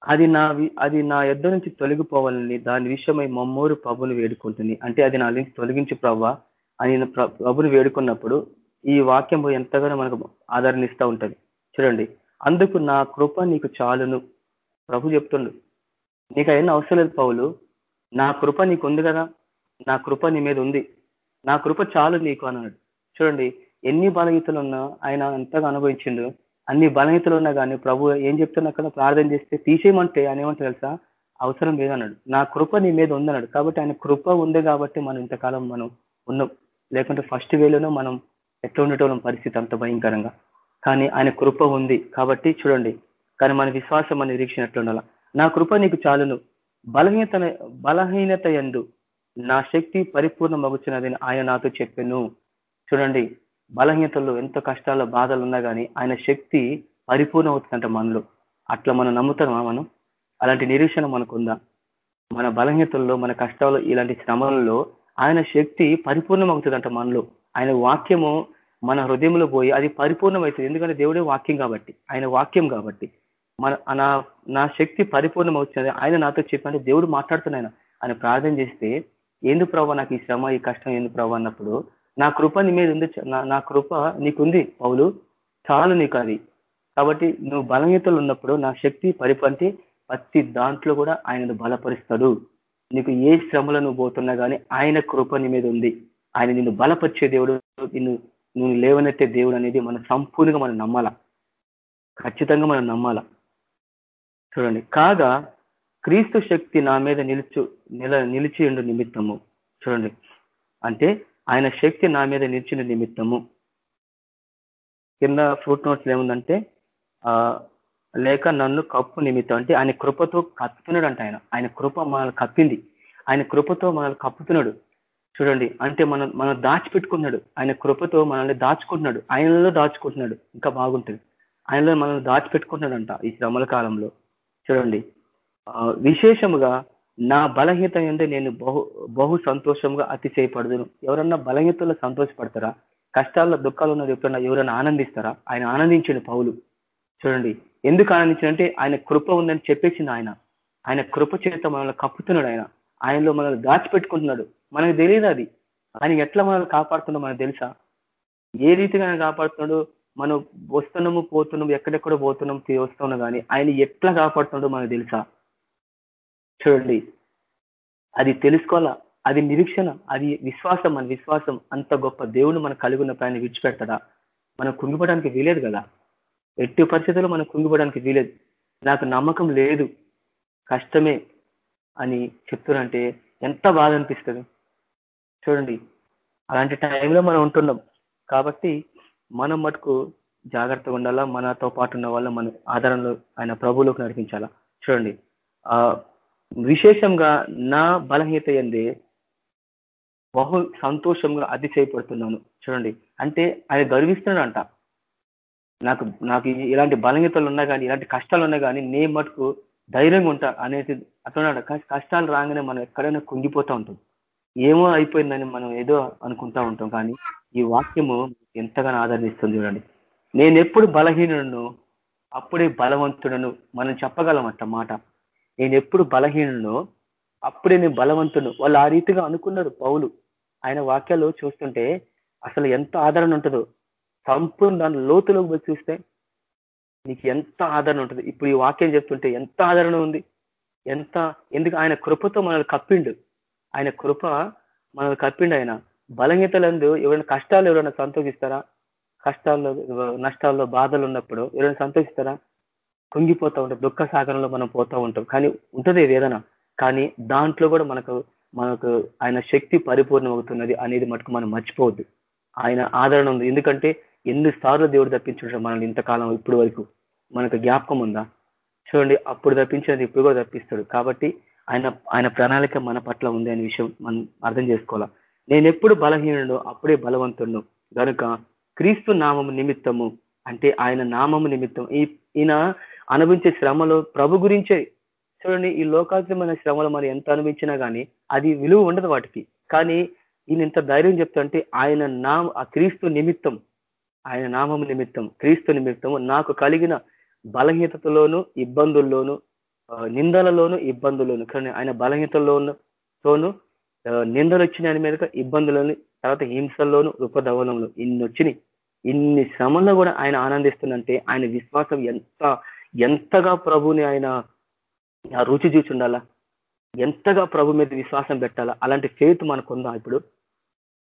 అది నా అది నా యొద్ద నుంచి తొలగిపోవాలని దాని విషయమై మమ్మూరు ప్రభుని వేడుకుంటుంది. అంటే అది నా నుంచి తొలగించి ప్రవ్వ అని ప్రభుని వేడుకున్నప్పుడు ఈ వాక్యం ఎంతగానో మనకు ఆదరణిస్తూ ఉంటుంది. చూడండి అందుకు నా కృప నీకు చాలును. ప్రభు చెప్తుండు నీకు అయిన అవసరం లేదు పౌలు. నా కృప నీకు ఉంది కదా నా కృప నీ మీద ఉంది. నా కృప చాలు నీకు అన్నాడు. చూడండి ఎన్ని బలహీతలు ఉన్నా ఆయన ఎంతగా అనుభవించిండు. అన్ని బలహీతలు ఉన్నా కానీ ప్రభు ఏం చెప్తున్నా ప్రార్థన చేస్తే తీసేయమంటే ఆయన ఏమంటే తెలుసా? అవసరం లేదన్నాడు నా కృప నీ మీద ఉందన్నాడు కాబట్టి ఆయన కృప ఉంది కాబట్టి మనం ఇంతకాలం మనం ఉన్నాం. లేకుంటే ఫస్ట్ వేలోనూ మనం ఎట్లా ఉండటం పరిస్థితి అంత భయంకరంగా. కానీ ఆయన కృప ఉంది కాబట్టి చూడండి కానీ మన విశ్వాసం మన నిరీక్షణ ఎట్లుండాల నా కృప నీకు చాలును. బలహీనత బలహీనత ఎందు నా శక్తి పరిపూర్ణ మగుచున్నదని ఆయన నాతో చెప్పాను. చూడండి బలహీనతల్లో ఎంత కష్టాలు బాధలు ఉన్నా కానీ ఆయన శక్తి పరిపూర్ణ అవుతుందంట మనలో. అట్లా మనం నమ్ముతామా మనం? అలాంటి నిరీక్షణ మనకుందా? మన బలహీనతల్లో మన కష్టాలు ఇలాంటి శ్రమలలో ఆయన శక్తి పరిపూర్ణమవుతుందంట మనలో. ఆయన వాక్యము మన హృదయంలో పోయి అది పరిపూర్ణమవుతుంది. ఎందుకంటే దేవుడే వాక్యం కాబట్టి ఆయన వాక్యం కాబట్టి. మన నా నా శక్తి పరిపూర్ణం అవుతుంది ఆయన నాతో చెప్పంటే దేవుడు మాట్లాడుతున్నాయన ఆయన. ప్రార్థన చేస్తే ఎందుకు ప్రభావ నాకు ఈ శ్రమ ఈ కష్టం ఎందుకు ప్రభావ అన్నప్పుడు నా కృప నీ మీద ఉంది నా కృప నీకుంది పౌలు. చాలు నీకు అది. కాబట్టి నువ్వు బలహీతలు ఉన్నప్పుడు నా శక్తి పరిపంటే ప్రతి దాంట్లో కూడా ఆయన బలపరుస్తాడు. నీకు ఏ శ్రమలో నువ్వు పోతున్నా కానీ ఆయన కృప నీ మీద ఉంది. ఆయన నిన్ను బలపరిచే దేవుడు నిన్ను నువ్వు లేవనెత్తే దేవుడు అనేది మనం సంపూర్ణంగా మనం నమ్మాల? ఖచ్చితంగా మనం నమ్మాల? చూడండి. కాగా క్రీస్తు శక్తి నా మీద నిలుచు నిల నిలిచిండు నిమిత్తము. చూడండి. అంటే ఆయన శక్తి నా మీద నిలిచిన నిమిత్తము. కింద ఫ్రూట్ నోట్స్ ఏముందంటే ఆ లేక నన్ను కప్పు నిమిత్తం. అంటే ఆయన కృపతో కప్పుతున్నాడు అంట ఆయన. ఆయన కృప మనల్ని కప్పింది. ఆయన కృపతో మనల్ని కప్పుతున్నాడు. చూడండి అంటే మనం మనం దాచిపెట్టుకున్నాడు ఆయన కృపతో మనల్ని దాచుకుంటున్నాడు. ఆయనలో దాచుకుంటున్నాడు. ఇంకా బాగుంటుంది. ఆయనలో మనల్ని దాచిపెట్టుకుంటున్నాడంట ఈ శ్రమల కాలంలో. చూడండి విశేషముగా నా బలహీత ఏంటంటే నేను బహు బహు సంతోషంగా అతిశయపడదును. ఎవరన్నా బలహీతలో సంతోషపడతారా? కష్టాల్లో దుఃఖాలు ఉన్నది ఎప్పుడన్నా ఎవరైనా ఆనందిస్తారా? ఆయన ఆనందించండి పౌలు. చూడండి ఎందుకు ఆనందించాడంటే ఆయన కృప ఉందని చెప్పేసింది ఆయన. ఆయన కృప చేత మనల్ని కప్పుతున్నాడు ఆయన. ఆయనలో మనల్ని దాచిపెట్టుకుంటున్నాడు. మనకు తెలియదు అది. ఆయన ఎట్లా మనల్ని కాపాడుతుందో మనకు తెలుసా? ఏ రీతిగా ఆయన కాపాడుతున్నాడు? మనం వస్తున్నాము పోతున్నాము ఎక్కడెక్కడ పోతున్నాం వస్తున్నాం కానీ ఆయన ఎట్లా కాపాడుతున్నాడో మనకు తెలుసా? చూడండి. అది తెలుసుకోవాలా? అది నిరీక్షణ. అది విశ్వాసం. మన విశ్వాసం అంత గొప్ప దేవుడు మనకు కలిగి ఉన్నప్పుడు ఆయన విడిచిపెడతాడా? మనం కుంగిపోవడానికి వీలేదు కదా? ఎట్టి పరిస్థితుల్లో మనం కుంగిపోవడానికి వీలేదు. నాకు నమ్మకం లేదు. కష్టమే అని చెప్తున్నారంటే ఎంత బాధ అనిపిస్తుంది. చూడండి అలాంటి టైంలో మనం ఉంటున్నాం. కాబట్టి మనం మటుకు జాగ్రత్తగా ఉండాలా? మనతో పాటు ఉన్న వాళ్ళ మన ఆధారంలో ఆయన ప్రభువులోకి నడిపించాలా? చూడండి ఆ విశేషంగా నా బలహీత ఎందే బహు సంతోషంగా అతిశయపడుతున్నాను. చూడండి అంటే ఆయన గర్విస్తున్నాడంట. నాకు నాకు ఇలాంటి బలహీతలు ఉన్నా కానీ ఇలాంటి కష్టాలు ఉన్నా కానీ నే మటుకు ధైర్యంగా ఉంటా అనేది అట్లా కష్టాలు రాగానే మనం ఎక్కడైనా కుంగిపోతూ ఉంటాం. ఏమో అయిపోయిందని మనం ఏదో అనుకుంటా ఉంటాం కానీ ఈ వాక్యము ఎంతగానో ఆదరణిస్తుంది చూడండి. నేను ఎప్పుడు బలహీనుడును అప్పుడే బలవంతుడను మనం చెప్పగలమంట మాట. నేను ఎప్పుడు బలహీనును అప్పుడే నేను బలవంతుడు వాళ్ళు ఆ రీతిగా అనుకున్నారు పౌలు. ఆయన వాక్యాలు చూస్తుంటే అసలు ఎంత ఆదరణ ఉంటుందో. సంపూర్ణ దాని లోతులోకి పోయి చూస్తే నీకు ఎంత ఆదరణ ఉంటుంది. ఇప్పుడు ఈ వాక్యం చెప్తుంటే ఎంత ఆదరణ ఉంది. ఎంత ఎందుకు ఆయన కృపతో మనల్ని కప్పిండు. ఆయన కృప మనల్ని కప్పిండి ఆయన. బలహీతలందు ఎవరైనా కష్టాలు ఎవరైనా సంతోషిస్తారా? కష్టాల్లో నష్టాల్లో బాధలు ఉన్నప్పుడు ఎవరైనా సంతోషిస్తారా? కుంగిపోతూ ఉంటాం దుఃఖ సాగరంలో మనం పోతూ ఉంటాం. కానీ ఉంటుంది వేదన. కానీ దాంట్లో కూడా మనకు మనకు ఆయన శక్తి పరిపూర్ణం అవుతున్నది అనేది మటుకు మనం మర్చిపోవద్దు. ఆయన ఆదరణ ఉంది. ఎందుకంటే ఎన్నిసార్లు దేవుడు తప్పించుంటాడు మనల్ని ఇంతకాలం ఇప్పుడు వరకు. మనకు జ్ఞాపకం ఉందా? చూడండి అప్పుడు తప్పించినది ఇప్పుడు కూడా తప్పిస్తాడు. కాబట్టి ఆయన ఆయన ప్రణాళిక మన పట్ల ఉంది అనే విషయం మనం అర్థం చేసుకోవాలా? నేను ఎప్పుడు బలహీనుడు అప్పుడే బలవంతుడు కనుక క్రీస్తు నామము నిమిత్తము అంటే ఆయన నామము నిమిత్తం ఈ ఈయన అనుభవించే శ్రమలో ప్రభు గురించే. చూడండి ఈ లోకాతీతమైన శ్రమలు మరి ఎంత అనుభవించినా కానీ అది విలువ ఉండదు వాటికి. కానీ ఈయన ఇంత ధైర్యం చెప్తుంటే ఆయన నామ ఆ క్రీస్తు నిమిత్తం ఆయన నామము నిమిత్తం క్రీస్తు నిమిత్తము నాకు కలిగిన బలహీనతలోను ఇబ్బందుల్లోను నిందలలోను ఇబ్బందులను కానీ ఆయన బలహీతల్లోను నిందలు వచ్చిన ఆయన మీద ఇబ్బందులను తర్వాత హింసల్లోను రూపధవనంలో ఇన్ని వచ్చినాయి ఇన్ని శ్రమంలో కూడా ఆయన ఆనందిస్తుందంటే ఆయన విశ్వాసం ఎంత ఎంతగా ప్రభుని ఆయన రుచి చూచుండాలా? ఎంతగా ప్రభు మీద విశ్వాసం పెట్టాలా? అలాంటి ఫెయిత్ మనకుందా ఇప్పుడు?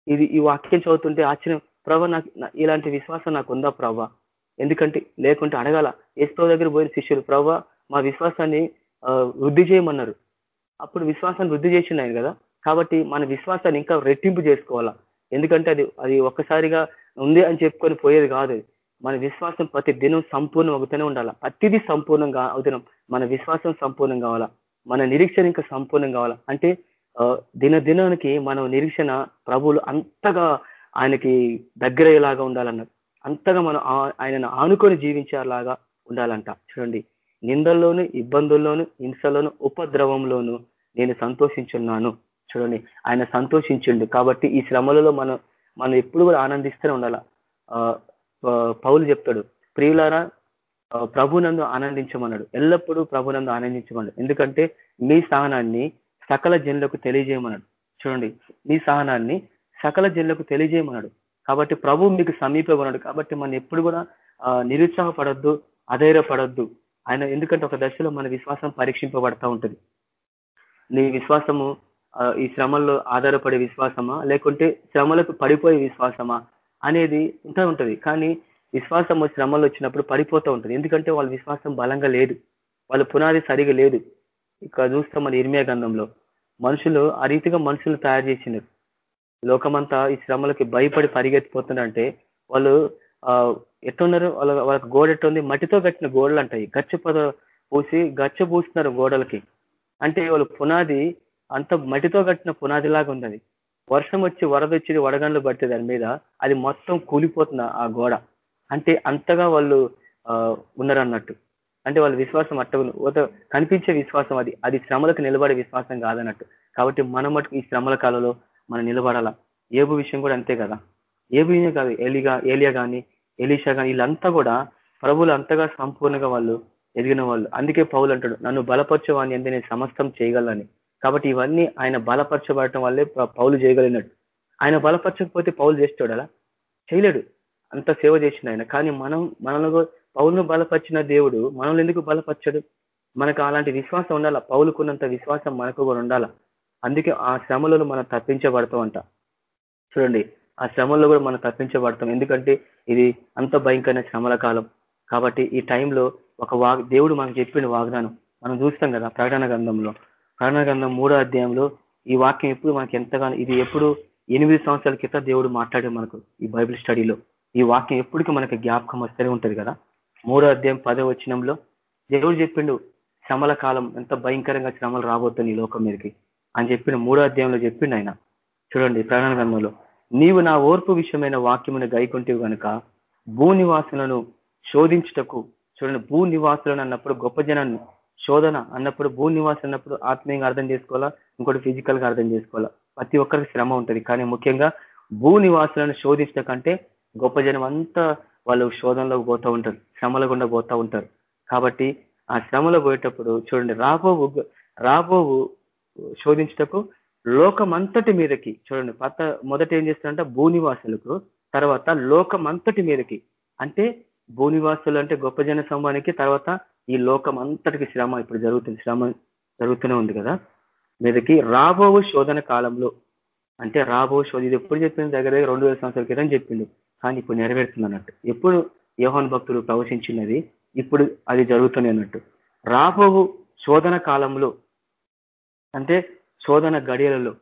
ఇది ఈ వాక్యం చదువుతుంటే ఆశ్చర్యం. ప్రభ నాకు ఇలాంటి విశ్వాసం నాకు ఉందా ప్రభ? ఎందుకంటే లేకుంటే అడగాల. ఏస్తో దగ్గర పోయిన శిష్యులు ప్రభ మా విశ్వాసాన్ని వృద్ధి చేయమన్నారు. అప్పుడు విశ్వాసాన్ని వృద్ధి చేసిండు ఆయన కదా? కాబట్టి మన విశ్వాసాన్ని ఇంకా రెట్టింపు చేసుకోవాలా? ఎందుకంటే అది అది ఒక్కసారిగా ఉంది అని చెప్పుకొని పోయేది కాదు మన విశ్వాసం ప్రతి దినం సంపూర్ణం అవుతూనే ఉండాలా? ప్రతిదీ సంపూర్ణంగా అవుతున్నాం మన విశ్వాసం సంపూర్ణం కావాలా? మన నిరీక్షణ ఇంకా సంపూర్ణం కావాలా? అంటే దినదినానికి మనం నిరీక్షణ ప్రభువులు అంతగా ఆయనకి దగ్గరయ్యేలాగా ఉండాలన్నారు. అంతగా మనం ఆయనను ఆనుకొని జీవించేలాగా ఉండాలంట. చూడండి. నిందల్లోను ఇబ్బందుల్లోను హింసలోను ఉపద్రవంలోను నేను సంతోషించున్నాను. చూడండి ఆయన సంతోషించిండు. కాబట్టి ఈ శ్రమలలో మనం మనం ఎప్పుడు కూడా ఆనందిస్తూనే ఉండాల. పౌలు చెప్తాడు ప్రియులారా ప్రభునందు ఆనందించమన్నాడు. ఎల్లప్పుడూ ప్రభునందు ఆనందించమన్నాడు. ఎందుకంటే మీ సహనాన్ని సకల జనులకు తెలియజేయమన్నాడు. చూడండి మీ సహనాన్ని సకల జనులకు తెలియజేయమన్నాడు. కాబట్టి ప్రభు మీకు సమీపమన్నాడు కాబట్టి మనం ఎప్పుడు కూడా నిరుత్సాహపడద్దు అధైర్యపడద్దు. ఆయన ఎందుకంటే ఒక దశలో మన విశ్వాసం పరీక్షింపబడతా ఉంటుంది. నీ విశ్వాసము ఈ శ్రమల్లో ఆధారపడే విశ్వాసమా లేకుంటే శ్రమలకు పడిపోయే విశ్వాసమా అనేది ఉంటా ఉంటది. కానీ విశ్వాసము శ్రమలు వచ్చినప్పుడు పడిపోతూ ఉంటుంది. ఎందుకంటే వాళ్ళ విశ్వాసం బలంగా లేదు. వాళ్ళ పునాది సరిగా లేదు. ఇక్కడ చూస్తాం మన ఇర్మియా గంధంలో మనుషులు ఆ రీతిగా మనుషులు తయారు చేసినారు. లోకమంతా ఈ శ్రమలకి భయపడి పరిగెత్తిపోతుందంటే వాళ్ళు ఎట్టున్నారు? వాళ్ళ వాళ్ళకి గోడ ఎట్టుంది? మట్టితో కట్టిన గోడలు అంటాయి గచ్చ పొద పూసి గచ్చ పూస్తున్నారు గోడలకి. అంటే వాళ్ళు పునాది అంత మట్టితో కట్టిన పునాదిలాగా ఉంది వర్షం వచ్చి వరద వచ్చి వడగండ్లు పడితే దాని మీద అది మొత్తం కూలిపోతుంది ఆ గోడ. అంటే అంతగా వాళ్ళు ఉన్నారన్నట్టు. అంటే వాళ్ళ విశ్వాసం అట్ట కనిపించే విశ్వాసం అది. అది శ్రమలకు నిలబడే విశ్వాసం కాదన్నట్టు. కాబట్టి మనం మటుకు ఈ శ్రమల కాలంలో మనం నిలబడాలా? ఏబు విషయం కూడా అంతే కదా. ఏబు కాదు ఏలిగా ఏలియా కానీ ఎలీషా కానీ వీళ్ళంతా కూడా ప్రభులు అంతగా సంపూర్ణంగా వాళ్ళు ఎదిగిన వాళ్ళు. అందుకే పౌలు అంటాడు నన్ను బలపరచవాని అంటే నేను సమస్తం చేయగలని. కాబట్టి ఇవన్నీ ఆయన బలపరచబడటం వల్లే పౌలు చేయగలిగినాడు. ఆయన బలపరచకపోతే పౌలు చేస్తాడు అలా చేయలేడు. అంత సేవ చేసిన ఆయన. కానీ మనం మనలో పౌలను బలపరిచిన దేవుడు మనల్ని ఎందుకు బలపరచడు? మనకు అలాంటి విశ్వాసం ఉండాలా? పౌలుకున్నంత విశ్వాసం మనకు కూడా ఉండాలా? అందుకే ఆ శ్రమలలో మనం తప్పించబడతాం అంట చూడండి ఆ శ్రమల్లో కూడా మనం తప్పించబడతాం. ఎందుకంటే ఇది అంత భయంకరమైన శ్రమల కాలం. కాబట్టి ఈ టైంలో ఒక వాగ్ దేవుడు మనకు చెప్పిన వాగ్దానం మనం చూస్తాం కదా ప్రకటన గ్రంథంలో. ప్రకటన గ్రంథం మూడో అధ్యాయంలో ఈ వాక్యం ఎప్పుడు మనకి ఎంతగానో ఇది ఎప్పుడు ఎనిమిది సంవత్సరాల క్రితం దేవుడు మాట్లాడే మనకు ఈ బైబిల్ స్టడీలో. ఈ వాక్యం ఎప్పటికీ మనకి జ్ఞాపకం వస్తూనే ఉంటుంది కదా. మూడో అధ్యాయం పదో వచ్చినంలో దేవుడు చెప్పిండు శ్రమల కాలం ఎంత భయంకరంగా శ్రమలు రాబోతుంది ఈ లోకం మీదకి. అని చెప్పిన మూడో అధ్యాయంలో చెప్పిండు ఆయన. చూడండి ప్రకటన గ్రంథంలో. నీవు నా ఓర్పు విషయమైన వాక్యమును గైకొంటివి కనుక భూనివాసులను శోధించుటకు చూడండి భూ నివాసులను అన్నప్పుడు గొప్ప జనాన్ని శోధన అన్నప్పుడు భూ నివాసం అన్నప్పుడు ఆత్మీయంగా అర్థం చేసుకోవాలా? ఇంకోటి ఫిజికల్గా అర్థం చేసుకోవాలా? ప్రతి ఒక్కరికి శ్రమ ఉంటుంది. కానీ ముఖ్యంగా భూ నివాసులను శోధించడం కంటే గొప్ప జనం అంతా వాళ్ళు శోధనలోకి పోతూ ఉంటారు శ్రమల గుండా పోతూ ఉంటారు. కాబట్టి ఆ శ్రమలో పోయేటప్పుడు చూడండి రాబోవు రాబోవు శోధించటకు లోకమంతటి మీదకి చూడండి పత్త మొదట ఏం చేస్తారంటే భూనివాసులకు తర్వాత లోకమంతటి మీదకి. అంటే భూనివాసులు అంటే గొప్ప జన సమూహానికి తర్వాత ఈ లోకం అంతటికి శ్రమ ఇప్పుడు జరుగుతుంది శ్రమ జరుగుతూనే ఉంది కదా. మీదకి రాబో శోధన కాలంలో అంటే రాబో శోధ ఇది ఎప్పుడు చెప్పింది? దగ్గర దగ్గర రెండు వేల సంవత్సరాల క్రితం చెప్పిండు. కానీ ఇప్పుడు నెరవేరుతుంది అన్నట్టు. ఎప్పుడు యోహన్ భక్తులు ప్రవశించినది ఇప్పుడు అది జరుగుతుంది అన్నట్టు రాబోవు శోధన కాలంలో అంటే శోధన గడియలలో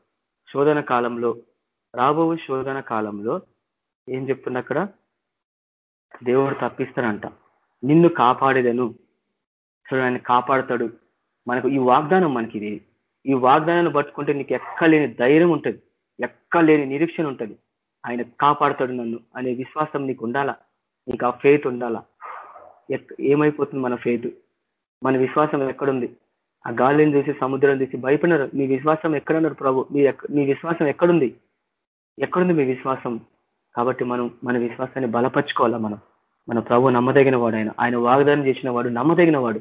శోధన కాలంలో రాబో శోధన కాలంలో ఏం చెప్తున్నా అక్కడ? దేవుడు తప్పిస్తాడంట. నిన్ను కాపాడేదను. సో ఆయన కాపాడతాడు. మనకు ఈ వాగ్దానం మనకి ఇది ఈ వాగ్దానాన్ని పట్టుకుంటే నీకు ఎక్కలేని ధైర్యం ఉంటుంది. ఎక్కలేని నిరీక్షణ ఉంటుంది. ఆయన కాపాడతాడు నన్ను అనే విశ్వాసం నీకు ఉండాలా? నీకు ఆ ఫెయిత్ ఉండాలా? ఏమైపోతుంది మన ఫెయిత్ మన విశ్వాసం ఎక్కడుంది? ఆ గాలిని చూసి సముద్రం చూసి భయపడినారు. మీ విశ్వాసం ఎక్కడన్నారు ప్రభు? మీ మీ విశ్వాసం ఎక్కడుంది? ఎక్కడుంది మీ విశ్వాసం? కాబట్టి మనం మన విశ్వాసాన్ని బలపరుచుకోవాలా మనం? మన ప్రభు నమ్మదగిన వాడు ఆయన. ఆయన వాగ్దానం చేసిన వాడు నమ్మదగిన వాడు.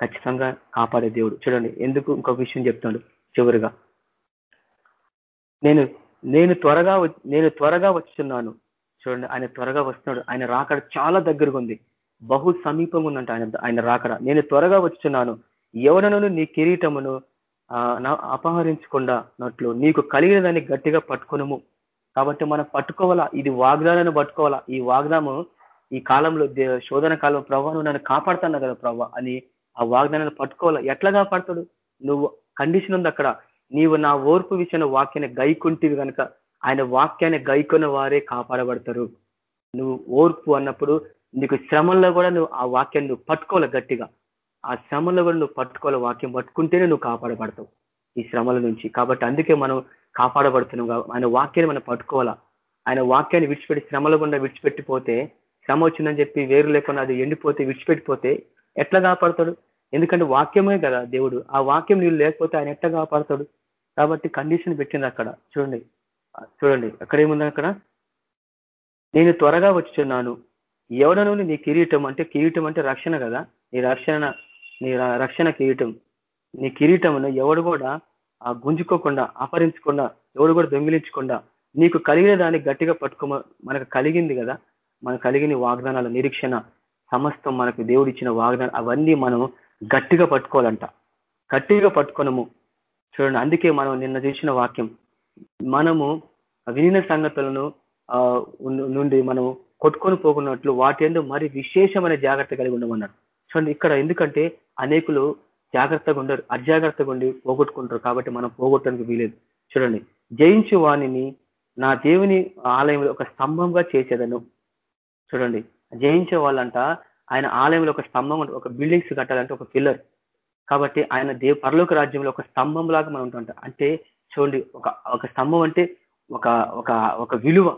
ఖచ్చితంగా కాపాడే దేవుడు. చూడండి ఎందుకు ఇంకొక విషయం చెప్తాడు చివరిగా. నేను నేను త్వరగా వ- నేను త్వరగా వచ్చున్నాను చూడండి ఆయన త్వరగా వస్తున్నాడు. ఆయన రాకడ చాలా దగ్గరగా ఉంది. బహు సమీపంగా ఉందంట ఆయన ఆయన రాకడ. నేను త్వరగా వచ్చున్నాను ఎవడనను నీ కిరీటమును ఆ, అపహరించకుండా నట్లు. నీకు కలిగిన దాన్ని గట్టిగా పట్టుకునము. కాబట్టి మనం పట్టుకోవాలా? ఇది వాగ్దానాన్ని పట్టుకోవాలా? ఈ వాగ్దానం ఈ కాలంలో శోధన కాలం ప్రభావ నువ్వు నన్ను కాపాడుతున్నా కదా ప్రభా అని ఆ వాగ్దానాన్ని పట్టుకోవాలా? ఎట్లా కాపాడతాడు? నువ్వు కండిషన్ ఉంది అక్కడ. నీవు నా ఓర్పు విషయం వాక్యాన్ని గైకుంటివి కనుక ఆయన వాక్యాన్ని గైకున్న వారే కాపాడబడతారు. నువ్వు ఓర్పు అన్నప్పుడు నీకు శ్రమంలో కూడా నువ్వు ఆ వాక్యాన్ని నువ్వు పట్టుకోవాలి గట్టిగా? ఆ శ్రమలో కూడా నువ్వు పట్టుకోవాలి వాక్యం పట్టుకుంటేనే నువ్వు కాపాడబడతావు ఈ శ్రమల నుంచి. కాబట్టి అందుకే మనం కాపాడబడుతున్నాం ఆయన వాక్యాన్ని మనం పట్టుకోవాలా. ఆయన వాక్యాన్ని విడిచిపెట్టి శ్రమల గుండా విడిచిపెట్టిపోతే శ్రమ వచ్చిందని చెప్పి వేరు లేకుండా అది ఎండిపోతే విడిచిపెట్టిపోతే ఎట్లా కాపాడతాడు? ఎందుకంటే వాక్యమే కదా దేవుడు. ఆ వాక్యం నీళ్ళు లేకపోతే ఆయన ఎట్లా కాపాడతాడు? కాబట్టి కండిషన్ పెట్టింది అక్కడ. చూడండి. చూడండి. అక్కడ ఏముంది అక్కడ? నేను త్వరగా వచ్చున్నాను ఎవడను నీ కిరీటం అంటే కిరీటం అంటే రక్షణ కదా? నీ రక్షణ నీ రక్షణ కిరీటం నీ కిరీటమును ఎవడు కూడా ఆ గుంజుకోకుండా అపహరించకుండా ఎవడు కూడా దొంగిలించకుండా నీకు కలిగిన దాన్ని గట్టిగా పట్టుకోమ మనకు కలిగింది కదా మనకు కలిగిన వాగ్దానాల నిరీక్షణ సమస్తం మనకు దేవుడు ఇచ్చిన వాగ్దానం అవన్నీ మనం గట్టిగా పట్టుకోవాలంట. గట్టిగా పట్టుకోనము. చూడండి అందుకే మనం నిన్న చేసిన వాక్యం. మనము వినిన సంగతులను ఆ, నుండి మనం కొట్టుకొని పోకున్నట్లు వాటి ఎందు మరి విశేషమైన జాగ్రత్త కలిగి ఉండమన్నాడు. చూడండి ఇక్కడ ఎందుకంటే అనేకులు జాగ్రత్తగా ఉండరు అజాగ్రత్తగా ఉండి పోగొట్టుకుంటారు కాబట్టి మనం పోగొట్టడానికి వీలేదు. చూడండి జయించు వాణిని నా దేవుని ఆలయంలో ఒక స్తంభంగా చేసేదను. చూడండి జయించే వాళ్ళంట ఆయన ఆలయంలో ఒక స్తంభం ఒక బిల్డింగ్స్ కట్టాలంటే ఒక పిల్లర్. కాబట్టి ఆయన దేవ పరలోక రాజ్యంలో ఒక స్తంభం లాగా మనం ఉంటాం. అంటే చూడండి ఒక ఒక స్తంభం అంటే ఒక ఒక ఒక విలువ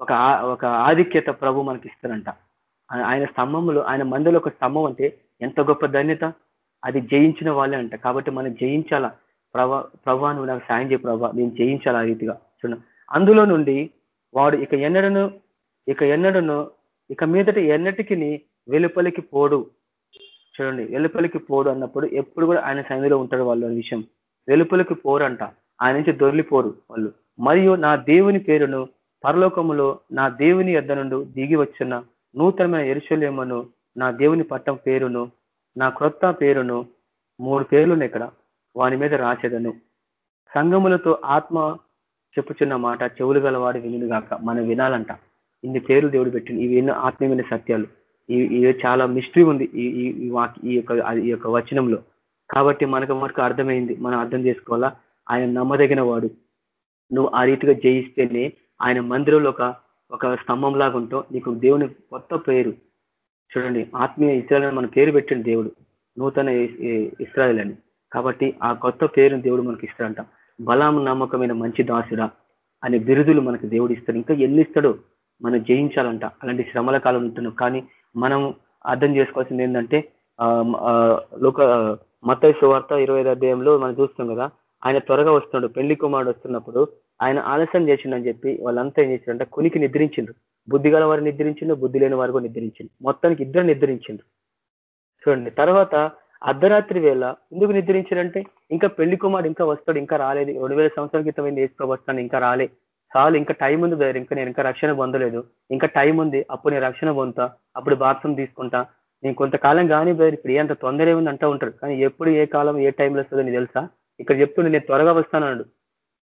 ఒక ఒక ఆధిక్యత ప్రభు మనకి ఇస్తారంట ఆయన స్తంభంలో ఆయన మందిలో ఒక స్తంభం అంటే ఎంత గొప్ప ధన్యత. అది జయించిన వాళ్ళే అంట. కాబట్టి మనం జయించాలా? ప్రభా ప్రభా నువ్వు నాకు సాయం చేయ ప్రభా నేను జయించాలా రీతిగా? చూడండి. అందులో నుండి వాడు ఇక ఎన్నడను ఇక ఎన్నడను ఇక మీదట ఎన్నటికి వెలుపలికి పోడు. చూడండి వెలుపలికి పోడు అన్నప్పుడు ఎప్పుడు కూడా ఆయన సన్నిధిలో ఉంటాడు వాళ్ళు అనే విషయం. వెలుపలికి పోరంట. ఆయన నుంచి దొరిలిపోరు వాళ్ళు. మరియు నా దేవుని పేరును పరలోకములో నా దేవుని ఎద్ద నుండి దిగి వచ్చిన నూతనమైన ఎరుశల్యమును నా దేవుని పట్టం పేరును నా క్రొత్త పేరును మూడు పేర్లు ఉన్నాయి ఇక్కడ. వాని మీద రాసేదను సంగములతో ఆత్మ చెప్పుచున్న మాట చెవులు గలవాడు వినుగాక మనం వినాలంట. ఇన్ని పేర్లు దేవుడు పెట్టింది ఇవి ఎన్నో ఆత్మీయమైన సత్యాలు. ఇవి ఇవి చాలా మిస్టరీ ఉంది ఈ ఈ వాక్ ఈ యొక్క ఈ యొక్క వచనంలో. కాబట్టి మనకు మనకు అర్థమైంది. మనం అర్థం చేసుకోవాలా? ఆయన నమ్మదగిన వాడు నువ్వు ఆ రీతిగా జయిస్తేనే ఆయన మందిరంలో ఒక ఒక స్తంభం లాగా ఉంటావు. నీకు దేవుని కొత్త పేరు చూడండి ఆత్మీయ ఇస్రాయల్ మన పేరు పెట్టిన దేవుడు నూతన ఇస్రాయల్ అని. కాబట్టి ఆ కొత్త పేరుని దేవుడు మనకి ఇస్తాడంట. బలాం నమ్మకమైన మంచి దాసుడా అనే బిరుదులు మనకు దేవుడు ఇస్తాడు. ఇంకా ఎన్ని ఇస్తాడో మనం జయించాలంట. అలాంటి శ్రమల కాలం ఉంటున్నాం. కానీ మనం అర్థం చేసుకోవాల్సింది ఏంటంటే ఆ, లోక మత సువార్త ఇరవై ఐదు అధ్యాయంలో మనం చూస్తాం కదా ఆయన త్వరగా వస్తున్నాడు. పెళ్ళి కుమారుడు వస్తున్నప్పుడు ఆయన ఆలస్యం చేసిండని చెప్పి వాళ్ళంతా ఏం చేశారంటే? కునికి నిద్రించిండ్రు. బుద్ధి గల వారు నిద్రించిండు బుద్ధి లేని వారు కూడా నిద్రించిండు మొత్తానికి ఇద్దరు నిద్రించిండు చూడండి తర్వాత అర్ధరాత్రి వేళ ఎందుకు నిద్రించారంటే ఇంకా పెళ్ళి కుమారుడు ఇంకా వస్తాడు ఇంకా రాలేదు. రెండు వేల సంవత్సరాల క్రితం ఏంది ఇంకా రాలే. చాలు ఇంకా టైం ఉంది దగ్గర ఇంకా నేను ఇంకా రక్షణ పొందలేదు. ఇంకా టైం ఉంది అప్పుడు నేను రక్షణ పొందుతా అప్పుడు బాప్సం తీసుకుంటా. నేను కొంతకాలం కానీ బ్రదర్ ఇప్పుడు అంత తొందర ఏముంది అంటూ ఉంటారు కానీ ఎప్పుడు ఏ కాలం ఏ టైంలో వస్తుందో నీకు తెలుసా? ఇక్కడ చెప్తుండే నేను త్వరగా వస్తానన్నాడు.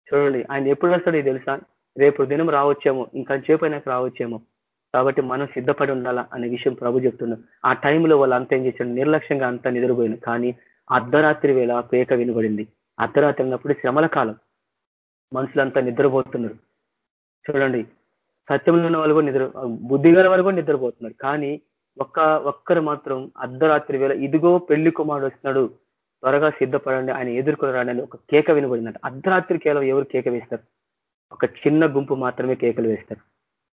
చూడండి ఆయన ఎప్పుడు వస్తాడో తెలుసా? రేపు దినం రావచ్చేమో ఇంకా చేపు అయినాక రావచ్చేమో. కాబట్టి మనం సిద్ధపడి ఉండాలా అనే విషయం ప్రభు చెప్తున్నాడు ఆ టైంలో వాళ్ళు అంత ఏం చేశాడు నిర్లక్ష్యంగా అంతా నిద్రపోయింది కానీ అర్ధరాత్రి వేళ పేక వినబడింది. అర్ధరాత్రి అన్నప్పుడు శ్రమల కాలం. మనుషులంతా నిద్రపోతున్నారు. చూడండి. సత్యంలో ఉన్న వాళ్ళు కూడా నిద్ర బుద్ధి గల వారు కూడా నిద్రపోతున్నారు. కానీ ఒక్క ఒక్కరు మాత్రం అర్ధరాత్రి వేళ ఇదిగో పెళ్ళి కుమారుడు వస్తున్నాడు. త్వరగా సిద్ధపడండి. ఆయన ఎదుర్కొని రాడని ఒక కేక వినబడిందంట. అర్ధరాత్రి కేవలం ఎవరు కేక వేస్తారు? ఒక చిన్న గుంపు మాత్రమే కేకలు వేస్తారు.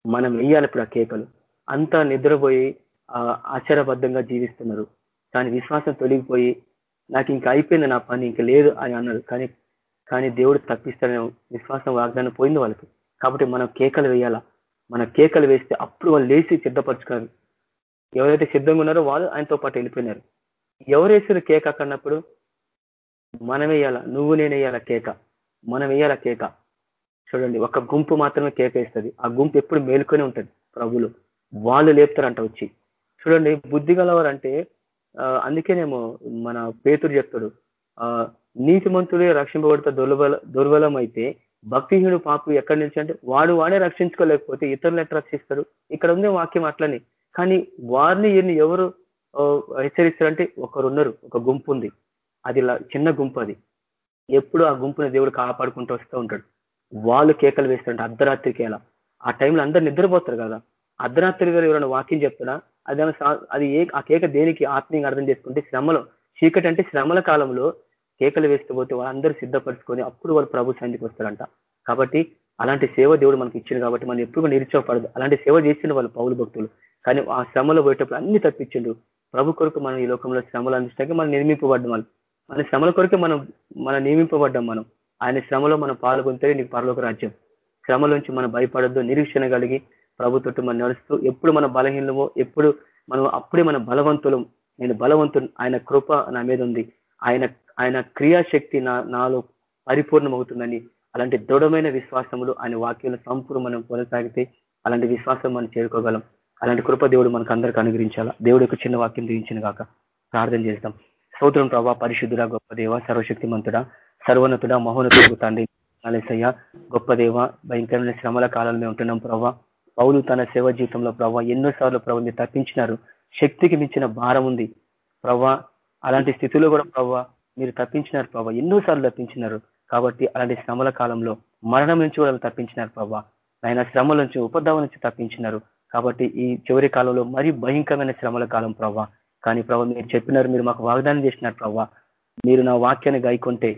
మనం వెయ్యాలి ఇప్పుడు ఆ కేకలు. అంతా నిద్రపోయి ఆ, ఆచారబద్ధంగా జీవిస్తున్నారు. కానీ విశ్వాసం తొలగిపోయి నాకు ఇంకా అయిపోయింది నా పని ఇంకా లేదు అని అన్నారు. కానీ కానీ దేవుడు తప్పిస్తాడని విశ్వాసం వాగ్దానం పోయింది వాళ్ళకి. కాబట్టి మనం కేకలు వేయాలా? మన కేకలు వేస్తే అప్పుడు వాళ్ళు లేచి సిద్ధపరచుకున్నారు ఎవరైతే సిద్ధంగా ఉన్నారో వాళ్ళు ఆయనతో పాటు వెళ్ళిపోయినారు. ఎవరు వేసారు కేక్ అక్కడప్పుడు మనం వేయాల? నువ్వు నేను వేయాల కేక? మనం వేయాల కేక? చూడండి ఒక గుంపు మాత్రమే కేకేస్తుంది. ఆ గుంపు ఎప్పుడు మేలుకొని ఉంటుంది. ప్రభులు వాళ్ళు లేపుతారంట వచ్చి. చూడండి బుద్ధి గలవారంటే అందుకేనేమో మన పేతుడు చెప్తాడు ఆ నీతిమంతుడే రక్షింపబడితే దుర్బల దుర్బలం అయితే భక్తిహీనుడు పాపు ఎక్కడి నుంచి అంటే వాడు వాడే రక్షించుకోలేకపోతే ఇతరులు ఎట్లా రక్షిస్తారు? ఇక్కడ ఉంది వాక్యం అట్లని. కానీ వారిని ఎన్ని ఎవరు హెచ్చరిస్తారంటే ఒకరున్నారు ఒక గుంపు ఉంది. అది చిన్న గుంపు అది. ఎప్పుడు ఆ గుంపుని దేవుడు కాపాడుకుంటూ వస్తూ ఉంటాడు. వాళ్ళు కేకలు వేస్తుంటే అర్ధరాత్రి కేల ఆ టైంలో అందరు నిద్రపోతారు కదా. అర్ధరాత్రి గారు ఎవరైనా వాక్యం చెప్తారా అది అది ఏ ఆ కేక దేనికి ఆత్మీయంగా అర్థం చేసుకుంటే శ్రమలో. చీకటి అంటే శ్రమల కాలంలో కేకలు వేస్తూ పోతే వాళ్ళందరూ సిద్ధపరచుకొని అప్పుడు వాళ్ళు ప్రభు సన్నిధికి వస్తారంట. కాబట్టి అలాంటి సేవ దేవుడు మనకి ఇచ్చింది కాబట్టి మనం ఎప్పుడు నిరుచోపడదు అలాంటి సేవ చేసిన వాళ్ళు పౌరు భక్తులు. కానీ ఆ శ్రమలో పోయేటప్పుడు అన్ని తప్పించిండు. ప్రభు కొరకు మనం ఈ లోకంలో శ్రమలు అందించడానికి మనం నిర్మింపబడ్డం వాళ్ళు. మన శ్రమల కొరకే మనం మనం నియమింపబడ్డాం మనం. ఆయన శ్రమలో మనం పాల్గొంటే నీకు పరలోక రాజ్యం. శ్రమ నుంచి మనం భయపడద్దు నిరీక్షణ కలిగి ప్రభుత్వం మనం నడుస్తూ ఎప్పుడు మన బలహీనమో ఎప్పుడు మనం అప్పుడే మన బలవంతులం. నేను బలవంతుడు ఆయన కృప నా మీద ఉంది. ఆయన ఆయన క్రియాశక్తి నా నాలో పరిపూర్ణమవుతుందని. అలాంటి దృఢమైన విశ్వాసములు ఆయన వాక్యాలు సంపూర్ణ మనం కొనసాగితే అలాంటి విశ్వాసం మనం చేరుకోగలం. అలాంటి కృప దేవుడు మనకు అందరికీ అనుగ్రహించాలా? దేవుడు యొక్క చిన్న వాక్యం దీవించిన కాక ప్రార్థన చేస్తాం. సోదరం ప్రభా పరిశుద్ధుడా గొప్ప దేవ సర్వశక్తి మంతుడా సర్వోన్నతుడ మహోన్నతుడు తండ్రి. అలసయ్య గొప్ప దేవ భయంకరమైన శ్రమల కాలంలో ఉంటున్నాం ప్రభా పౌలు తన సేవ జీవితంలో ప్రభావ ఎన్నోసార్లు ప్రభు మీరు తప్పించినారు. శక్తికి మించిన భారం ఉంది. ప్రభా అలాంటి స్థితిలో కూడా ప్రభావ మీరు తప్పించినారు ప్రభావ ఎన్నోసార్లు తప్పించినారు. కాబట్టి అలాంటి శ్రమల కాలంలో మరణం నుంచి కూడా తప్పించినారు ప్రభా ఆయన శ్రమల నుంచి ఉపద్రవం నుంచి తప్పించినారు. కాబట్టి ఈ చివరి కాలంలో మరీ భయంకరమైన శ్రమల కాలం ప్రభా కానీ ప్రభా మీరు చెప్పినారు మీరు మాకు వాగ్దానం చేసినారు ప్రభా మీరు నా వాక్యాన్ని గాయకుంటే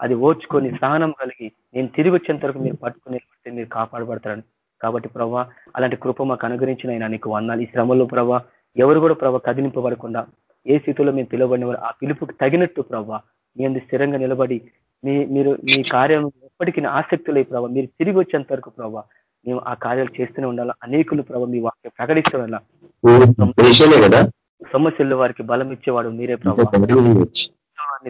అది ఓర్చుకొని సహనం కలిగి నేను తిరిగి వచ్చేంత వరకు మీరు పట్టుకుని మీరు కాపాడబడతారని. కాబట్టి ప్రభా అలాంటి కృప మాకు అనుగ్రహించిన ఆయన నీకు వన్నాలు ఈ శ్రమలో ప్రభా ఎవరు కూడా ప్రభా కదిలింపబడకుండా ఏ స్థితిలో మేము పిలువబడిన ఆ పిలుపుకి తగినట్టు ప్రభా మీ అందు స్థిరంగా నిలబడి మీ మీరు మీ కార్యం ఎప్పటికీ ఆసక్తి లేదు ప్రభావ మీరు తిరిగి వచ్చేంత వరకు ప్రభావ మేము ఆ కార్యాలు చేస్తూనే ఉండాలా? అనేకులు ప్రభావ మీ వాక్యం ప్రకటిస్తూ సమస్యల్లో వారికి బలం ఇచ్చేవాడు మీరే ప్రభావ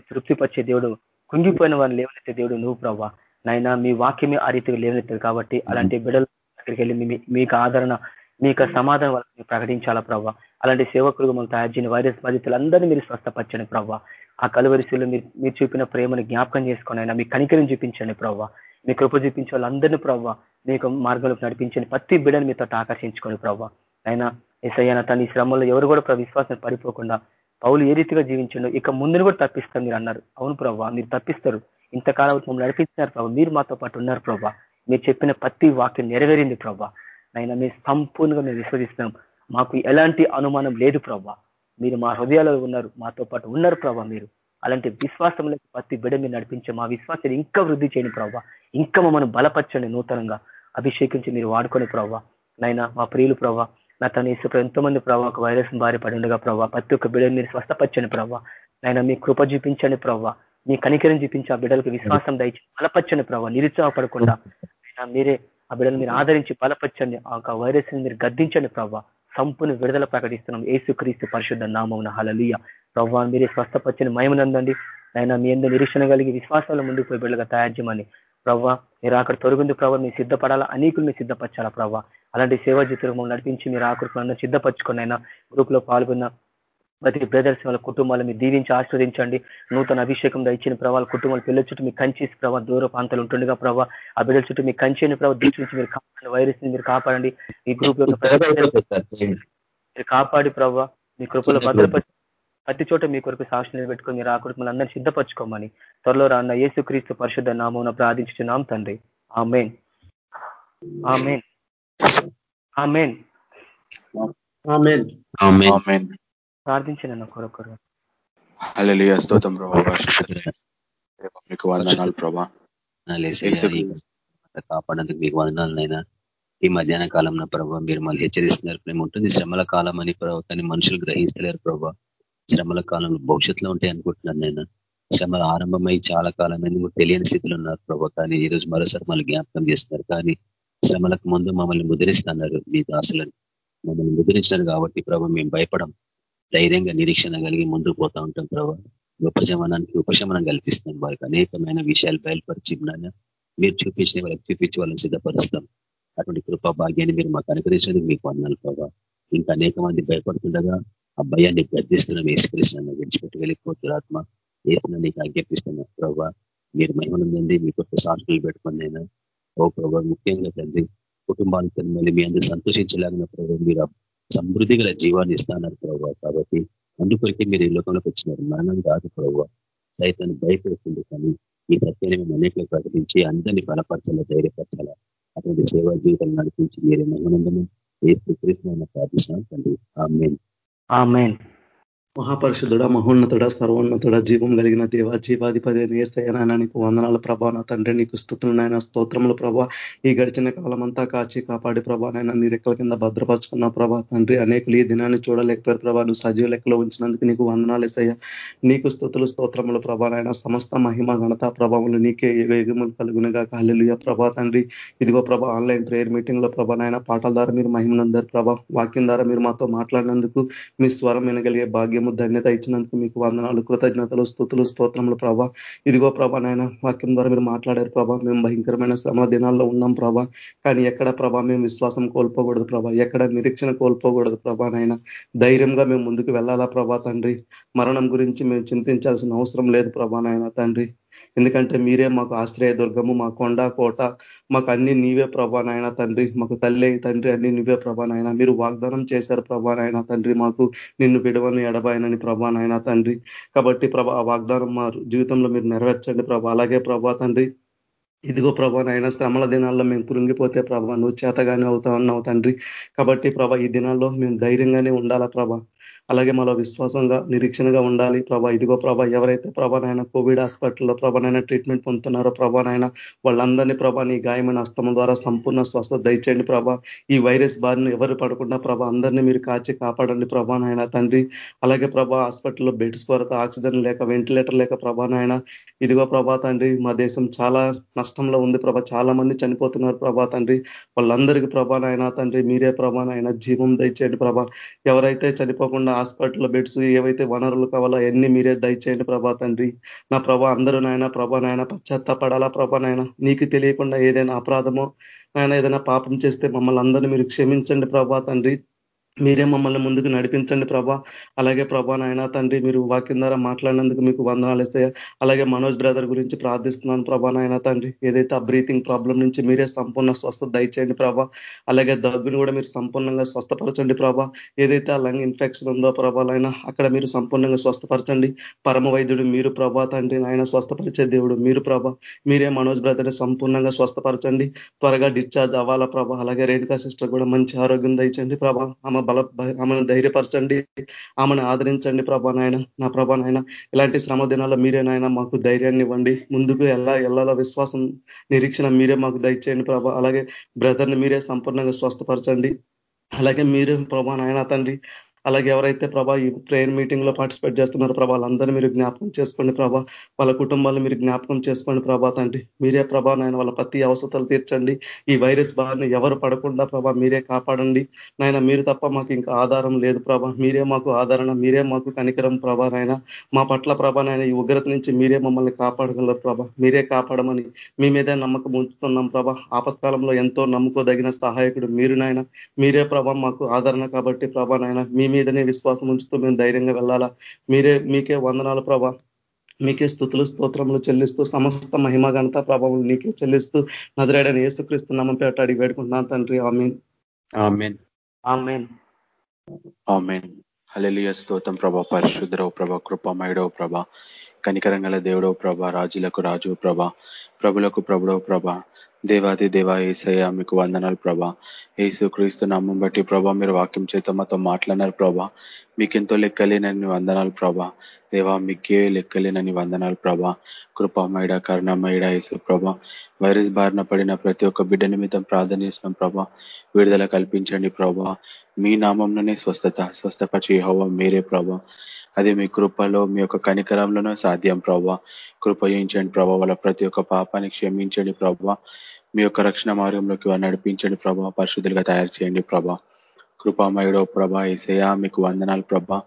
తృప్తిపరిచే దేవుడు కుంగిపోయిన వారిని లేవనెత్తే దేవుడు నువ్వు ప్రభా నైనా మీ వాక్యమే ఆ రీతిగా లేవనెత్తదు కాబట్టి అలాంటి బిడల దగ్గరికి వెళ్ళి మీకు ఆదరణ మీకు సమాధానం వాళ్ళకి ప్రకటించాలా ప్రభావ అలాంటి సేవకులు మనం తయారు చేయని వైరస్ బాధితులందరినీ మీరు స్వస్థపరచండి ప్రభావ ఆ కలువరిశీలు మీరు మీరు చూపిన ప్రేమను జ్ఞాపకం చేసుకుని అయినా మీ కనికరిని చూపించండి ప్రవ్వ. మీ కృప చూపించే వాళ్ళందరినీ ప్రవ్వ మీకు మార్గంలోకి నడిపించండి. ప్రతి బిడ్డని మీతో ఆకర్షించుకోండి ప్రవ్వ. అయినా ఎసయ్యన తన ఈ శ్రమంలో ఎవరు కూడా విశ్వాసం పడిపోకుండా పౌలు ఏ రీతిగా జీవించండు ఇక ముందును కూడా తప్పిస్తాం మీరు అన్నారు. అవును ప్రభావ మీరు తప్పిస్తారు. ఇంతకాలం మమ్మల్ని నడిపిస్తున్నారు ప్రభావ మీరు మాతో పాటు ఉన్నారు ప్రభావ మీరు చెప్పిన ప్రతి వాక్యం నెరవేరింది ప్రభా. నైనా మీరు సంపూర్ణంగా మేము విశ్వసిస్తున్నాం. మాకు ఎలాంటి అనుమానం లేదు ప్రభా. మీరు మా హృదయాలలో ఉన్నారు మాతో పాటు ఉన్నారు ప్రభా మీరు. అలాంటి విశ్వాసంలో ప్రతి బిడ మీరు నడిపించే మా విశ్వాసాన్ని ఇంకా వృద్ధి చేయండి ప్రభావ ఇంకా మమ్మల్ని బలపరచండి నూతనంగా. అభిషేకించి మీరు వాడుకొని ప్రభావ నైనా మా ప్రియులు ప్రభావ నా తన ఇసు ఎంతో మంది ప్రభావ ఒక వైరస్ బారి పడి ఉండగా ప్రభావ ప్రతి ఒక్క బిడ్డ మీరు స్వస్థపచ్చని ప్రభావ నాయన మీ కృప చూపించండి ప్రభావ మీ కనికరం చూపించి ఆ బిడ్డలకు విశ్వాసం దయచి బలపచ్చని ప్రభావ నిరుత్సాహపడకుండా మీరే ఆ బిడ్డలు మీరు ఆదరించి బలపరచండి. ఆ వైరస్ మీరు గద్దించండి ప్రభావ సంపూర్ణ విడుదల ప్రకటిస్తున్నాం. ఏసుక్రీస్తు పరిశుద్ధ నామం హలలియ ప్రభావ మీరే స్వస్థపచ్చని మయమనందండి ఆయన మీ ఎందు నిరీక్షణ కలిగి విశ్వాసాల ముందుకు పోయి బిడ్డలుగా తయారు చేయమని ప్రవ్వా మీరు అక్కడ తొలగింది ప్రభావ మీరు సిద్ధపడాలా? అనేకులు మీరు సిద్ధపరచాలా ప్రభావ అలాంటి సేవా జీతులు నడిపించి మీరు ఆకృతులను సిద్ధపరచుకుని అయినా గ్రూప్లో పాల్గొన్న ప్రతి బ్రదర్స్ వాళ్ళ కుటుంబాలు మీరు దీవించి ఆస్వాదించండి నూతన అభిషేకం ఇచ్చిన ప్రభావ కుటుంబాలు పిల్లల చుట్టూ మీకు కంచేసి ప్రభావ దూర ప్రాంతాలు ఉంటుండగా ప్రభావ ఆ బిడ్డల చుట్టూ మీకు కంచేని ప్రభావ దీక్ష నుంచి మీరు కాపాడండి వైరస్ని మీరు కాపాడండి. ఈ గ్రూప్ మీరు కాపాడి ప్రభావ మీ కృపలో భద్రపరిచి ప్రతి చోట మీ కొరకు సాక్షి పెట్టుకుని మీరు ఆ కుటుంబాలు అందరినీ సిద్ధపరచుకోమని త్వరలో రాన్న యేసుక్రీస్తు పరిశుద్ధ నామం ప్రార్థించున్నాం తండ్రి. ఆ మెయిన్ ఆ మెయిన్ ఆ మెయిన్ ప్రార్థించండి అన్న కొరొకరు అలలియ స్తోత్రం ప్రభావ మీకు వందనాలు ప్రభా. కాపాడేందుకు మీకు వందనాలనైనా ఈ మధ్యాహ్న కాలంలో ప్రభావ మీరు మళ్ళీ హెచ్చరిస్తున్నారు. మేము ఉంటుంది శ్రమల కాలం అని ప్రభావ కానీ మనుషులు గ్రహిస్తలేరు ప్రభావ శ్రమల కాలంలో భవిష్యత్తులో ఉంటాయి అనుకుంటున్నాను నేను. శ్రమలు ఆరంభమై చాలా కాలం తెలియని స్థితిలో ఉన్నారు ప్రభావ కానీ ఈ రోజు మరోసారి మళ్ళీ జ్ఞాపకం చేస్తున్నారు. కానీ శ్రమలకు ముందు మమ్మల్ని ముద్రిస్తున్నారు మీ దాసులను. మమ్మల్ని ముద్రించినారు కాబట్టి ప్రభు మేము భయపడం ధైర్యంగా నిరీక్షణ కలిగి ముందుకు పోతా ఉంటాం ప్రభు. ఉపశమనానికి ఉపశమనం కల్పిస్తాం వారికి అనేకమైన విషయాలు బయలుపరిచి మీరు చూపించిన వాళ్ళకి చూపించి వాళ్ళని సిద్ధపరుస్తాం. అటువంటి కృపా భాగ్యాన్ని మీరు మాకు అనుగ్రహించినందుకు మీకు వందనాలు ప్రభావ ఇంకా అనేక మంది భయపడుతుండగా ఆ భయాన్ని గర్దిస్తున్నాం వేసుకరిస్తున్నాను విడిచిపెట్టి వెళ్ళిపోతున్నారు ఆత్మ. వేసిన నీకు ఆజ్ఞాపిస్తున్నా. ప్రభావ మీరు మహిమనుందండి మీ కొత్త సాక్షులు పెట్టుకుని అయినా ఓ ప్రభావ ముఖ్యంగా తండ్రి కుటుంబానికి మళ్ళీ మీ అందరూ సంతోషించలేగిన ప్రభావ మీరు సమృద్ధి గల జీవాన్ని ఇస్తున్నారు ప్రభావ కాబట్టి అందుకొరికి మీరు ఈ లోకంలోకి వచ్చినారు. మరణం కాదు ప్రభావ సైతాన్ని భయపెడుతుంది కానీ ఈ సత్యాన్ని మేము అనేకలు ప్రకటించి అందరినీ బలపరచాలా ధైర్యపరచాలా. అటువంటి సేవా జీవితాలు నడిపించి మీరే మహనందనం ఏ శ్రీకృష్ణ ప్రార్థిస్తున్నాం తండ్రి. ఆమెన్. Amen. మహాపరిషుధుడ మహోన్నతుడ సర్వోన్నతుడ జీవం కలిగిన దేవ జీవాధిపతి నేస్తయనాయన నీకు వందనాల ప్రభా. నా తండ్రి నీకు స్థుతులనైనా స్తోత్రముల ప్రభా. ఈ గడిచిన కాలం అంతా కాచి కాపాడి ప్రభానైనా నీ రెక్కల కింద భద్రపరుచుకున్న ప్రభా. తండ్రి అనేకులు ఈ దినాన్ని చూడలేకపోయారు ప్రభా. నువ్వు సజీవ లెక్కలో ఉంచినందుకు నీకు వందనాలు ఇస్తాయా నీకు స్థుతులు స్తోత్రముల ప్రభానైనా సమస్త మహిమ ఘనత ప్రభావములు నీకే వేగములు కలుగునుగా కాలుయ ప్రభా తండ్రి. ఇదిగో ప్రభా ఆన్లైన్ ప్రేయర్ మీటింగ్లో ప్రభానైనా పాటల ద్వారా మీరు మహిమనందరు ప్రభా. వాక్యం ద్వారా మీరు మాతో మాట్లాడినందుకు మీ స్వరం వినగలిగే భాగ్యం భాగ్యము ధన్యత ఇచ్చినందుకు మీకు వందనాలు కృతజ్ఞతలు స్థుతులు స్తోత్రములు ప్రభా. ఇదిగో ప్రభా నాయన వాక్యం ద్వారా మీరు మాట్లాడారు ప్రభా. మేము భయంకరమైన శ్రమ దినాల్లో ఉన్నాం ప్రభా. కానీ ఎక్కడ ప్రభా మేము విశ్వాసం కోల్పోకూడదు ప్రభా. ఎక్కడ నిరీక్షణ కోల్పోకూడదు ప్రభా నాయన. ధైర్యంగా మేము ముందుకు వెళ్ళాలా ప్రభా తండ్రి? మరణం గురించి మేము చింతించాల్సిన అవసరం లేదు ప్రభా నాయన తండ్రి. ఎందుకంటే మీరే మాకు ఆశ్రయ దుర్గము మా కొండ కోట మాకు అన్ని నీవే ప్రభానాయన తండ్రి. మాకు తల్లి తండ్రి అన్ని నీవే ప్రభానాయన మీరు వాగ్దానం చేశారు ప్రభానాయన తండ్రి. మాకు నిన్ను విడవని ఎడబాయనని ప్రభానాయన తండ్రి. కాబట్టి ప్రభా ఆ వాగ్దానం మా జీవితంలో మీరు నెరవేర్చండి ప్రభా. అలాగే ప్రభా తండ్రి ఇదిగో ప్రభా నాయన శ్రమల దినాల్లో మేము పురుంగిపోతే ప్రభా నువ్వు చేతగానే అవుతా ఉన్నావు తండ్రి. కాబట్టి ప్రభా ఈ దినాల్లో మేము ధైర్యంగానే ఉండాలా ప్రభా? అలాగే మాలో విశ్వాసంగా నిరీక్షణగా ఉండాలి. ప్రభా ఇదిగో ప్రభా ఎవరైతే ప్రభానైనా కోవిడ్ హాస్పిటల్లో ప్రభానైనా ట్రీట్మెంట్ పొందుతున్నారో ప్రభానైనా వాళ్ళందరినీ ప్రభా నీ గాయమైన అస్తమం ద్వారా సంపూర్ణ స్వస్థత దయచేయండి ప్రభా. ఈ వైరస్ బారిన ఎవరు పడకుండా ప్రభా అందరినీ మీరు కాచి కాపాడండి ప్రభానైనా తండ్రి. అలాగే ప్రభా హాస్పిటల్లో బెడ్స్ కొరత ఆక్సిజన్ లేక వెంటిలేటర్ లేక ప్రభానైనా ఇదిగో ప్రభా తండ్రి మా దేశం చాలా నష్టంలో ఉంది ప్రభా. చాలా మంది చనిపోతున్నారు ప్రభా తండ్రి. వాళ్ళందరికీ ప్రభానైనా తండ్రి మీరే ప్రభానైనా జీవం దయచేయండి ప్రభా. ఎవరైతే చనిపోకుండా హాస్పిటల్ బెడ్స్ ఏవైతే వనరులు కావాలో అవన్నీ మీరే దయచేయండి ప్రభా తండ్రి. నా ప్రభా అందరూ నాయన ప్రభా నాయన పశ్చాత్తపడాలా ప్రభా నాయన? నీకు తెలియకుండా ఏదైనా అపరాధమో నాయన ఏదైనా పాపం చేస్తే మమ్మల్ని అందరినీ మీరు క్షమించండి ప్రభా తండ్రి. మీరే మమ్మల్ని ముందుకు నడిపించండి ప్రభా. అలాగే ప్రభా నాయన తండ్రి మీరు వాక్యం ద్వారా మాట్లాడినందుకు మీకు వందనాలు ఇస్తాయా. అలాగే మనోజ్ బ్రదర్ గురించి ప్రార్థిస్తున్నాను ప్రభా నాయన తండ్రి. ఏదైతే ఆ బ్రీతింగ్ ప్రాబ్లం నుంచి మీరే సంపూర్ణ స్వస్థ దయచేయండి ప్రభా. అలాగే దగ్గుని కూడా మీరు సంపూర్ణంగా స్వస్థపరచండి ప్రభా. ఏదైతే ఆ లంగ్ ఇన్ఫెక్షన్ ఉందో ప్రభాలైనా అక్కడ మీరు సంపూర్ణంగా స్వస్థపరచండి. పరమ వైద్యుడు మీరు ప్రభా తండ్రి ఆయన స్వస్థపరిచే దేవుడు మీరు ప్రభా. మీరే మనోజ్ బ్రదర్ని సంపూర్ణంగా స్వస్థపరచండి. త్వరగా డిశ్చార్జ్ అవ్వాలా ప్రభా. అలాగే రేణుకా సిస్టర్ కూడా మంచి ఆరోగ్యం దయచండి ప్రభా. ఆమె బల ఆమెను ధైర్యపరచండి ఆమెను ఆదరించండి ప్రభా నాయన నా ప్రభా నాయన. ఇలాంటి శ్రమ దినాల్లో మీరే నాయన మాకు ధైర్యాన్ని ఇవ్వండి. ముందుకు ఎలా వెళ్ళాలో విశ్వాసం నిరీక్షణ మీరే మాకు దయచేయండి ప్రభా. అలాగే బ్రదర్ని మీరే సంపూర్ణంగా స్వస్థపరచండి. అలాగే మీరే ప్రభా నాయన తండ్రి అలాగే ఎవరైతే ప్రభా ఈ ప్రేయర్ మీటింగ్లో పార్టిసిపేట్ చేస్తున్నారో ప్రభా వాళ్ళందరూ మీరు జ్ఞాపకం చేసుకోండి ప్రభా. వాళ్ళ కుటుంబాలను మీరు జ్ఞాపకం చేసుకోండి ప్రభా తండ్రి. మీరే ప్రభా నాయన వాళ్ళ ప్రతి అవసరాలు తీర్చండి. ఈ వైరస్ బారిని ఎవరు పడకుండా ప్రభా మీరే కాపాడండి. నాయన మీరు తప్ప మాకు ఇంకా ఆధారం లేదు ప్రభా. మీరే మాకు ఆదరణ మీరే మాకు కనికరం ప్రభా నాయన. మా పట్ల ప్రభా నాయన ఈ ఉగ్రత నుంచి మీరే మమ్మల్ని కాపాడగలరు ప్రభా. మీరే కాపాడమని మీ మీదే నమ్మకం ఉంచుతున్నాం ప్రభా. ఆపత్కాలంలో ఎంతో నమ్ముకోదగిన సహాయకుడు మీరు నాయన. మీరే ప్రభా మాకు ఆదరణ కాబట్టి ప్రభా నాయన. మీ మీదనే విశ్వాసం ఉంచుతూ మేము ధైర్యంగా వెళ్ళాలా? మీరే మీకే వందనాలు ప్రభా. మీకే స్థుతులు స్తోత్రములు చెల్లిస్తూ సమస్త మహిమ ఘనత ప్రభావం నీకే చెల్లిస్తూ నజరేడని ఏసుక్రీస్తు నామం పేట అడిగి వేడుకుంటున్నాను తండ్రి. ఆమెన్. హలలియ స్తోత్రం ప్రభా. పరిశుద్ధరవు ప్రభ. కృపమయుడవు ప్రభ. కనికరంగల దేవుడవు ప్రభ. రాజులకు రాజు ప్రభ. ప్రభులకు ప్రభుడవు ప్రభ. దేవాది దేవా ఏసయ్య మీకు వందనాలు ప్రభా. ఏసు క్రీస్తు నామం బట్టి ప్రభా మీరు వాక్యం చేత మాతో మాట్లాడినారు ప్రభా. మీకెంతో లెక్కలేనని వందనాలు ప్రభా. దేవా మీకే లెక్కలేనని వందనాలు ప్రభా. కృపామయడ కరుణమయడ యేసు ప్రభా. వైరస్ బారిన పడిన ప్రతి ఒక్క బిడ్డ నిమిత్తం ప్రార్థన చేసినాం ప్రభా. విడుదల కల్పించండి ప్రభా. మీ నామంలోనే స్వస్థత స్వస్థపరిచి హోవ మీరే ప్రభా. అది మీ కృపలో మీ యొక్క కనికరంలోనే సాధ్యం ప్రభా. కృపయించండి ప్రభా. వాళ్ళ ప్రతి ఒక్క పాపాన్ని క్షమించండి ప్రభా. మీ యొక్క రక్షణ మార్గంలోకి నడిపించండి ప్రభా. పరిశుద్ధులుగా తయారు చేయండి ప్రభా. కృపామయుడో ప్రభా. ఏసయా మీకు వందనాలు ప్రభా.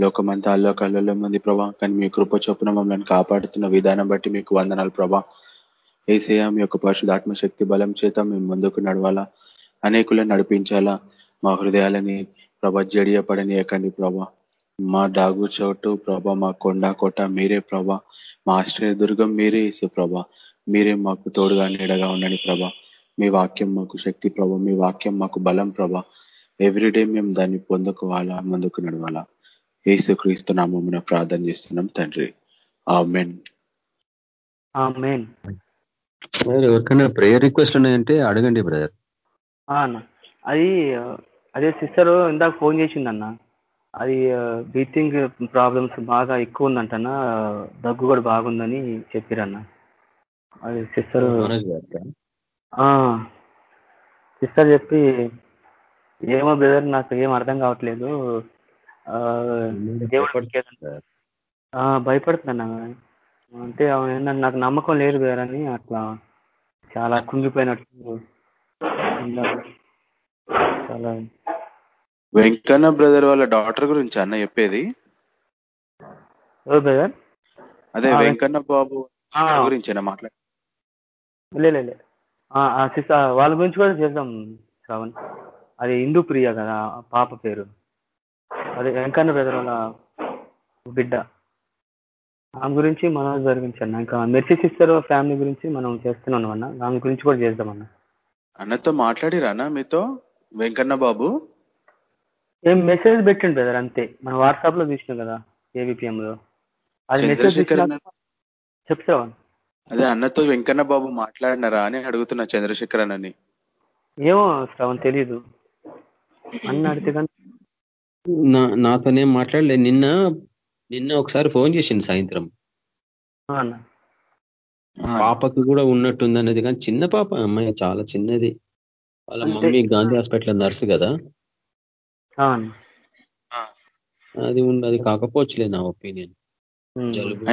లోకమంతా అల్లో ఉంది మంది ప్రభా. కానీ మీ కృప చొప్పున మమ్మల్ని కాపాడుతున్న విధానం బట్టి మీకు వందనాలు ప్రభా. ఏసయా మీ యొక్క పరిశుధాత్మ శక్తి బలం చేత మేము ముందుకు నడవాలా? అనేకులను నడిపించాలా? మా హృదయాలని ప్రభ ఎక్కండి ప్రభా. మా డాగు చోటు ప్రభా మా కొండ కోట మీరే ప్రభ. మా ఆశ్రయ దుర్గం మీరే ఇసు ప్రభ. మీరే మాకు తోడుగా నీడగా ఉండండి ప్రభ. మీ వాక్యం మాకు శక్తి ప్రభ. మీ వాక్యం మాకు బలం ప్రభ. ఎవ్రీడే మేము దాన్ని పొందుకోవాలా ముందుకు నడవాలా. ఏసు క్రీస్తు నామమున ప్రార్థన చేస్తున్నాం తండ్రి. ఆమెన్ ఎవరికైనా ప్రేయర్ రిక్వెస్ట్ ఉన్నాయంటే అడగండి బ్రదర్ అన్న. అది అదే సిస్టర్ ఇందాక ఫోన్ చేసిందన్న. అది బ్రీతింగ్ ప్రాబ్లమ్స్ బాగా ఎక్కువ ఉందంటన్నా. దగ్గు కూడా బాగుందని చెప్పిరన్న. అది సిస్టర్ సిస్టర్ చెప్పి ఏమో బ్రదర్ నాకు ఏం అర్థం కావట్లేదు. భయపడుతున్నా. అంటే నాకు నమ్మకం లేదు బ్రదర్ అని అట్లా చాలా కుంగిపోయినట్టు చాలా వెంకన్న బ్రదర్ వాళ్ళ డాక్టర్ గురించి అన్న చెప్పేది? బ్రదర్? అదే వెంకన్న బాబు గురించి మాట్లాడు లే వాళ్ళ గురించి కూడా చేద్దాం శ్రవణ్. అది హిందూ ప్రియ కదా పాప పేరు. అదే వెంకన్న బ్రదర్ వాళ్ళ బిడ్డ. ఆమె గురించి మనోజ్ గురించి అన్న. ఇంకా మెర్సీ సిస్టర్ ఫ్యామిలీ గురించి మనం చేస్తున్నాం అన్న. ఆమె గురించి కూడా చేద్దామన్న అన్నతో మాట్లాడిరానా మీతో? వెంకన్న బాబు? ఏం మెసేజ్ పెట్టండి బ్రదర్ అంతే. మన వాట్సాప్లో చూసినాం కదా ఏబిపిఎం లో అది మెసేజ్ చెప్తావా అదే అన్నతో వెంకన్న బాబు మాట్లాడినారా అని అడుగుతున్నా చంద్రశేఖరన్ అని ఏమో శ్రవణ్ తెలీదు. అన్న అడితే కానీ నాతోనేం మాట్లాడలే. నిన్న నిన్న ఒకసారి ఫోన్ చేసింది సాయంత్రం. పాపకు కూడా ఉన్నట్టుంది అనేది కానీ చిన్న పాప అమ్మాయి చాలా చిన్నది. వాళ్ళ మమ్మీ గాంధీ హాస్పిటల్ నర్సు కదా. అది అది కాకపోవచ్చులే నా ఒపీనియన్. జలుబు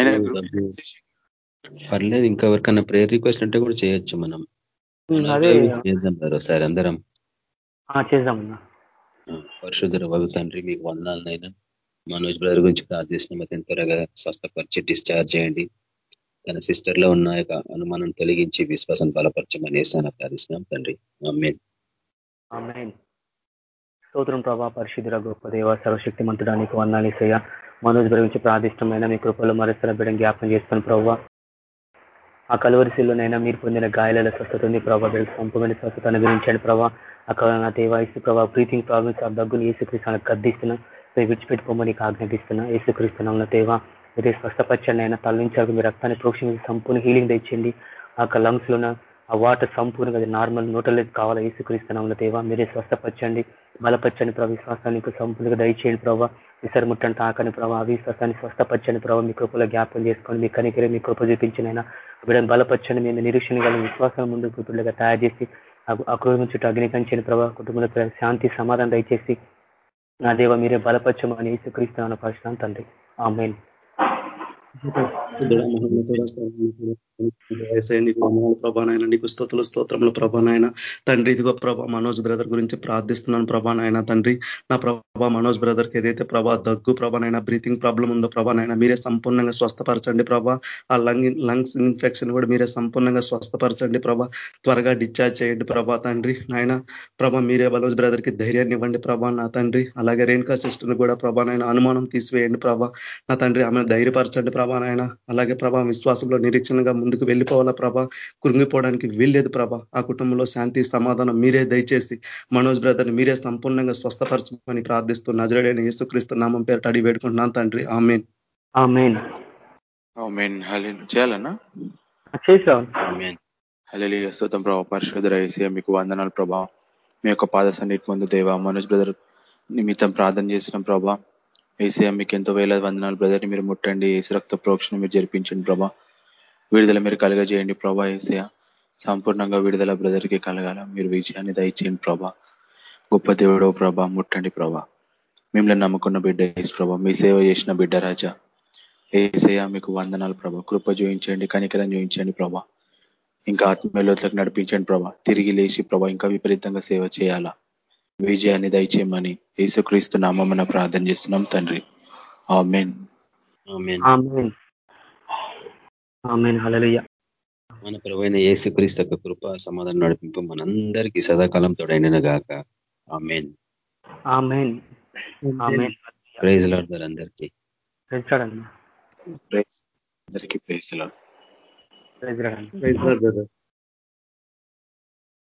పర్లేదు ఇంకా ఎవరికన్నా ప్రేయర్ రిక్వెస్ట్ అంటే కూడా చేయొచ్చు మనం. చేద్దాం ఒకసారి అందరం. చేద్దాం పరిశుద్ధ వగు తండ్రి మీకు వందాలనైనా మనోజ్ బ్రదర్ గురించి ప్రార్థిస్తున్నాం అతని త్వరగా స్వస్థపరిచి డిశ్చార్జ్ చేయండి. తన సిస్టర్లో ఉన్న యొక్క అనుమానం తొలగించి విశ్వాసం బలపరచమని వేసాను ప్రార్థిస్తున్నాం తండ్రి. స్తోత్రం ప్రభా పరిశుద్ధుల గొప్ప దేవ సర్వశక్తి మంతుడానికి వందాలిసయ్య మనోజ్ గురించి ప్రార్థిష్టమైన మీ కృపలో మరొకసారి బిడ్డ జ్ఞాపకం చేసుకుని ప్రభావ ఆ కలువరిశిల్లోనైనా మీరు పొందిన గాయాల స్వస్థత ఉంది. ప్రభావ సంపూర్ణ స్వస్థత అనుగ్రహించండి ప్రభావ అక్కడ నా దేవాయసు ప్రభావ బ్రీతింగ్ ప్రాబ్లమ్స్ ఆ దగ్గులు ఏసుక్రీస్తున్న గద్దిస్తున్నా. విడిచిపెట్టుకోమని ఆజ్ఞాపిస్తున్నా. ఏసుక్రీస్తున్నాం దేవ మీరే స్వస్థపరచండి. అయినా తల్లించారు మీ రక్తాన్ని ప్రోక్షించి సంపూర్ణ హీలింగ్ తెచ్చండి ఆ లంగ్స్ లోన ఆ వాటర్ సంపూర్ణంగా నార్మల్ నోటలేదు కావాలా ఏసుక్రీస్తున్నాం దేవా మీరే స్వస్థపరచండి బలపరచండి ప్రభావ విశ్వాసానికి సంపూర్ణంగా దయచేయండి ప్రభావ విసరముట్టని తాకని ప్రభావ అవిశ్వాసాన్ని స్వస్థపరచండి ప్రభావ మీ కృపలో జ్ఞాపం చేసుకోండి మీ కనికరే మీ కృప చూపించినైనా బిడ్డను బలపరచండి మేము నిరీక్షణ గల విశ్వాసం ముందు గుర్తులుగా తయారు చేసి ఆ చుట్టూ అగ్నికంచని ప్రభావ కుటుంబంలో శాంతి సమాధానం దయచేసి నా దేవ మీరే బలపరచమని ఏసుక్రీస్తున్నాను పరిశ్రమ తండ్రి. ఆమెన్. ప్రభానాయన నీకు స్తోతులు స్తోత్రములు ప్రభానాయన తండ్రి ఇదిగో ప్రభా మనోజ్ బ్రదర్ గురించి ప్రార్థిస్తున్నాను ప్రభానాయన తండ్రి. నా ప్రభా మనోజ్ బ్రదర్కి ఏదైతే ప్రభా దగ్గు ప్రభానైనా బ్రీతింగ్ ప్రాబ్లం ఉందో ప్రభానైనా మీరే సంపూర్ణంగా స్వస్థపరచండి ప్రభా. ఆ లంగ్ లంగ్స్ ఇన్ఫెక్షన్ కూడా మీరే సంపూర్ణంగా స్వస్థపరచండి ప్రభా. త్వరగా డిశ్చార్జ్ చేయండి ప్రభా తండ్రి. నాయన ప్రభా మీరే మనోజ్ బ్రదర్కి ధైర్యాన్ని ఇవ్వండి ప్రభా నా తండ్రి. అలాగే రేణుకా సిస్టర్ కూడా ప్రభానైనా అనుమానం తీసివేయండి ప్రభా. నా తండ్రి ఆమె ధైర్యపరచండి ప్రభా నాయన. అలాగే ప్రభా విశ్వాసంలో నిరీక్షణగా ముందుకు వెళ్ళిపోవాలా ప్రభా. కృంగిపోవడానికి వీల్లేదు ప్రభా. ఆ కుటుంబంలో శాంతి సమాధానం మీరే దయచేసి మనోజ్ బ్రదర్ని మీరే సంపూర్ణంగా స్వస్థపరచమని ప్రార్థిస్తూ నజరడైన యేసుక్రీస్తు నామం పేరు అడిగి వేడుకుంటున్నాను తండ్రి. ఆమెన్. చేయాలన్నా హలే స్తోత్రం ప్రభావ పరిశుద్ధ ఏసీ మీకు వందనాలు ప్రభా. మీ యొక్క పాద సన్నిటి ముందు దేవ మనోజ్ బ్రదర్ నిమిత్తం ప్రార్థన చేసిన ప్రభా. ఏసీఎం మీకు ఎంతో వేల వందనాలు బ్రదర్ని మీరు ముట్టండి. ఏసు రక్త ప్రోక్షణ మీరు జరిపించండి ప్రభా. విడుదల మీరు కలగజేయండి ప్రభా ఏసయ సంపూర్ణంగా విడుదల బ్రదర్కి కలగాల. మీరు విజయాన్ని దయచేయండి ప్రభా. గొప్ప దేవుడో ప్రభా ముట్టండి ప్రభా. మిమ్మల్ని నమ్ముకున్న బిడ్డ ఏసు ప్రభా. మీ సేవ చేసిన బిడ్డ రాజా. ఏసయ మీకు వందనాలు ప్రభా. కృప చూపించండి కనికరం చూపించండి ప్రభా. ఇంకా ఆత్మీయలోతులకు నడిపించండి ప్రభా. తిరిగి లేచి ప్రభా ఇంకా విపరీతంగా సేవ చేయాలా. విజయాన్ని దయచేయమని యేసుక్రీస్తు నామమున ప్రార్థన చేస్తున్నాం తండ్రి. Amen. Amen. Amen. Amen. Hallelujah. మన ప్రభువైన యేసుక్రీస్తు యొక్క కృప సమాధానం నడిపింపు మనందరికీ సదాకాలం తోడైన గాక. Amen. Amen. Amen. Praise Lord అందరికీ. ప్రైజ్. అందరికీ ప్రైజ్ Praise God, brother.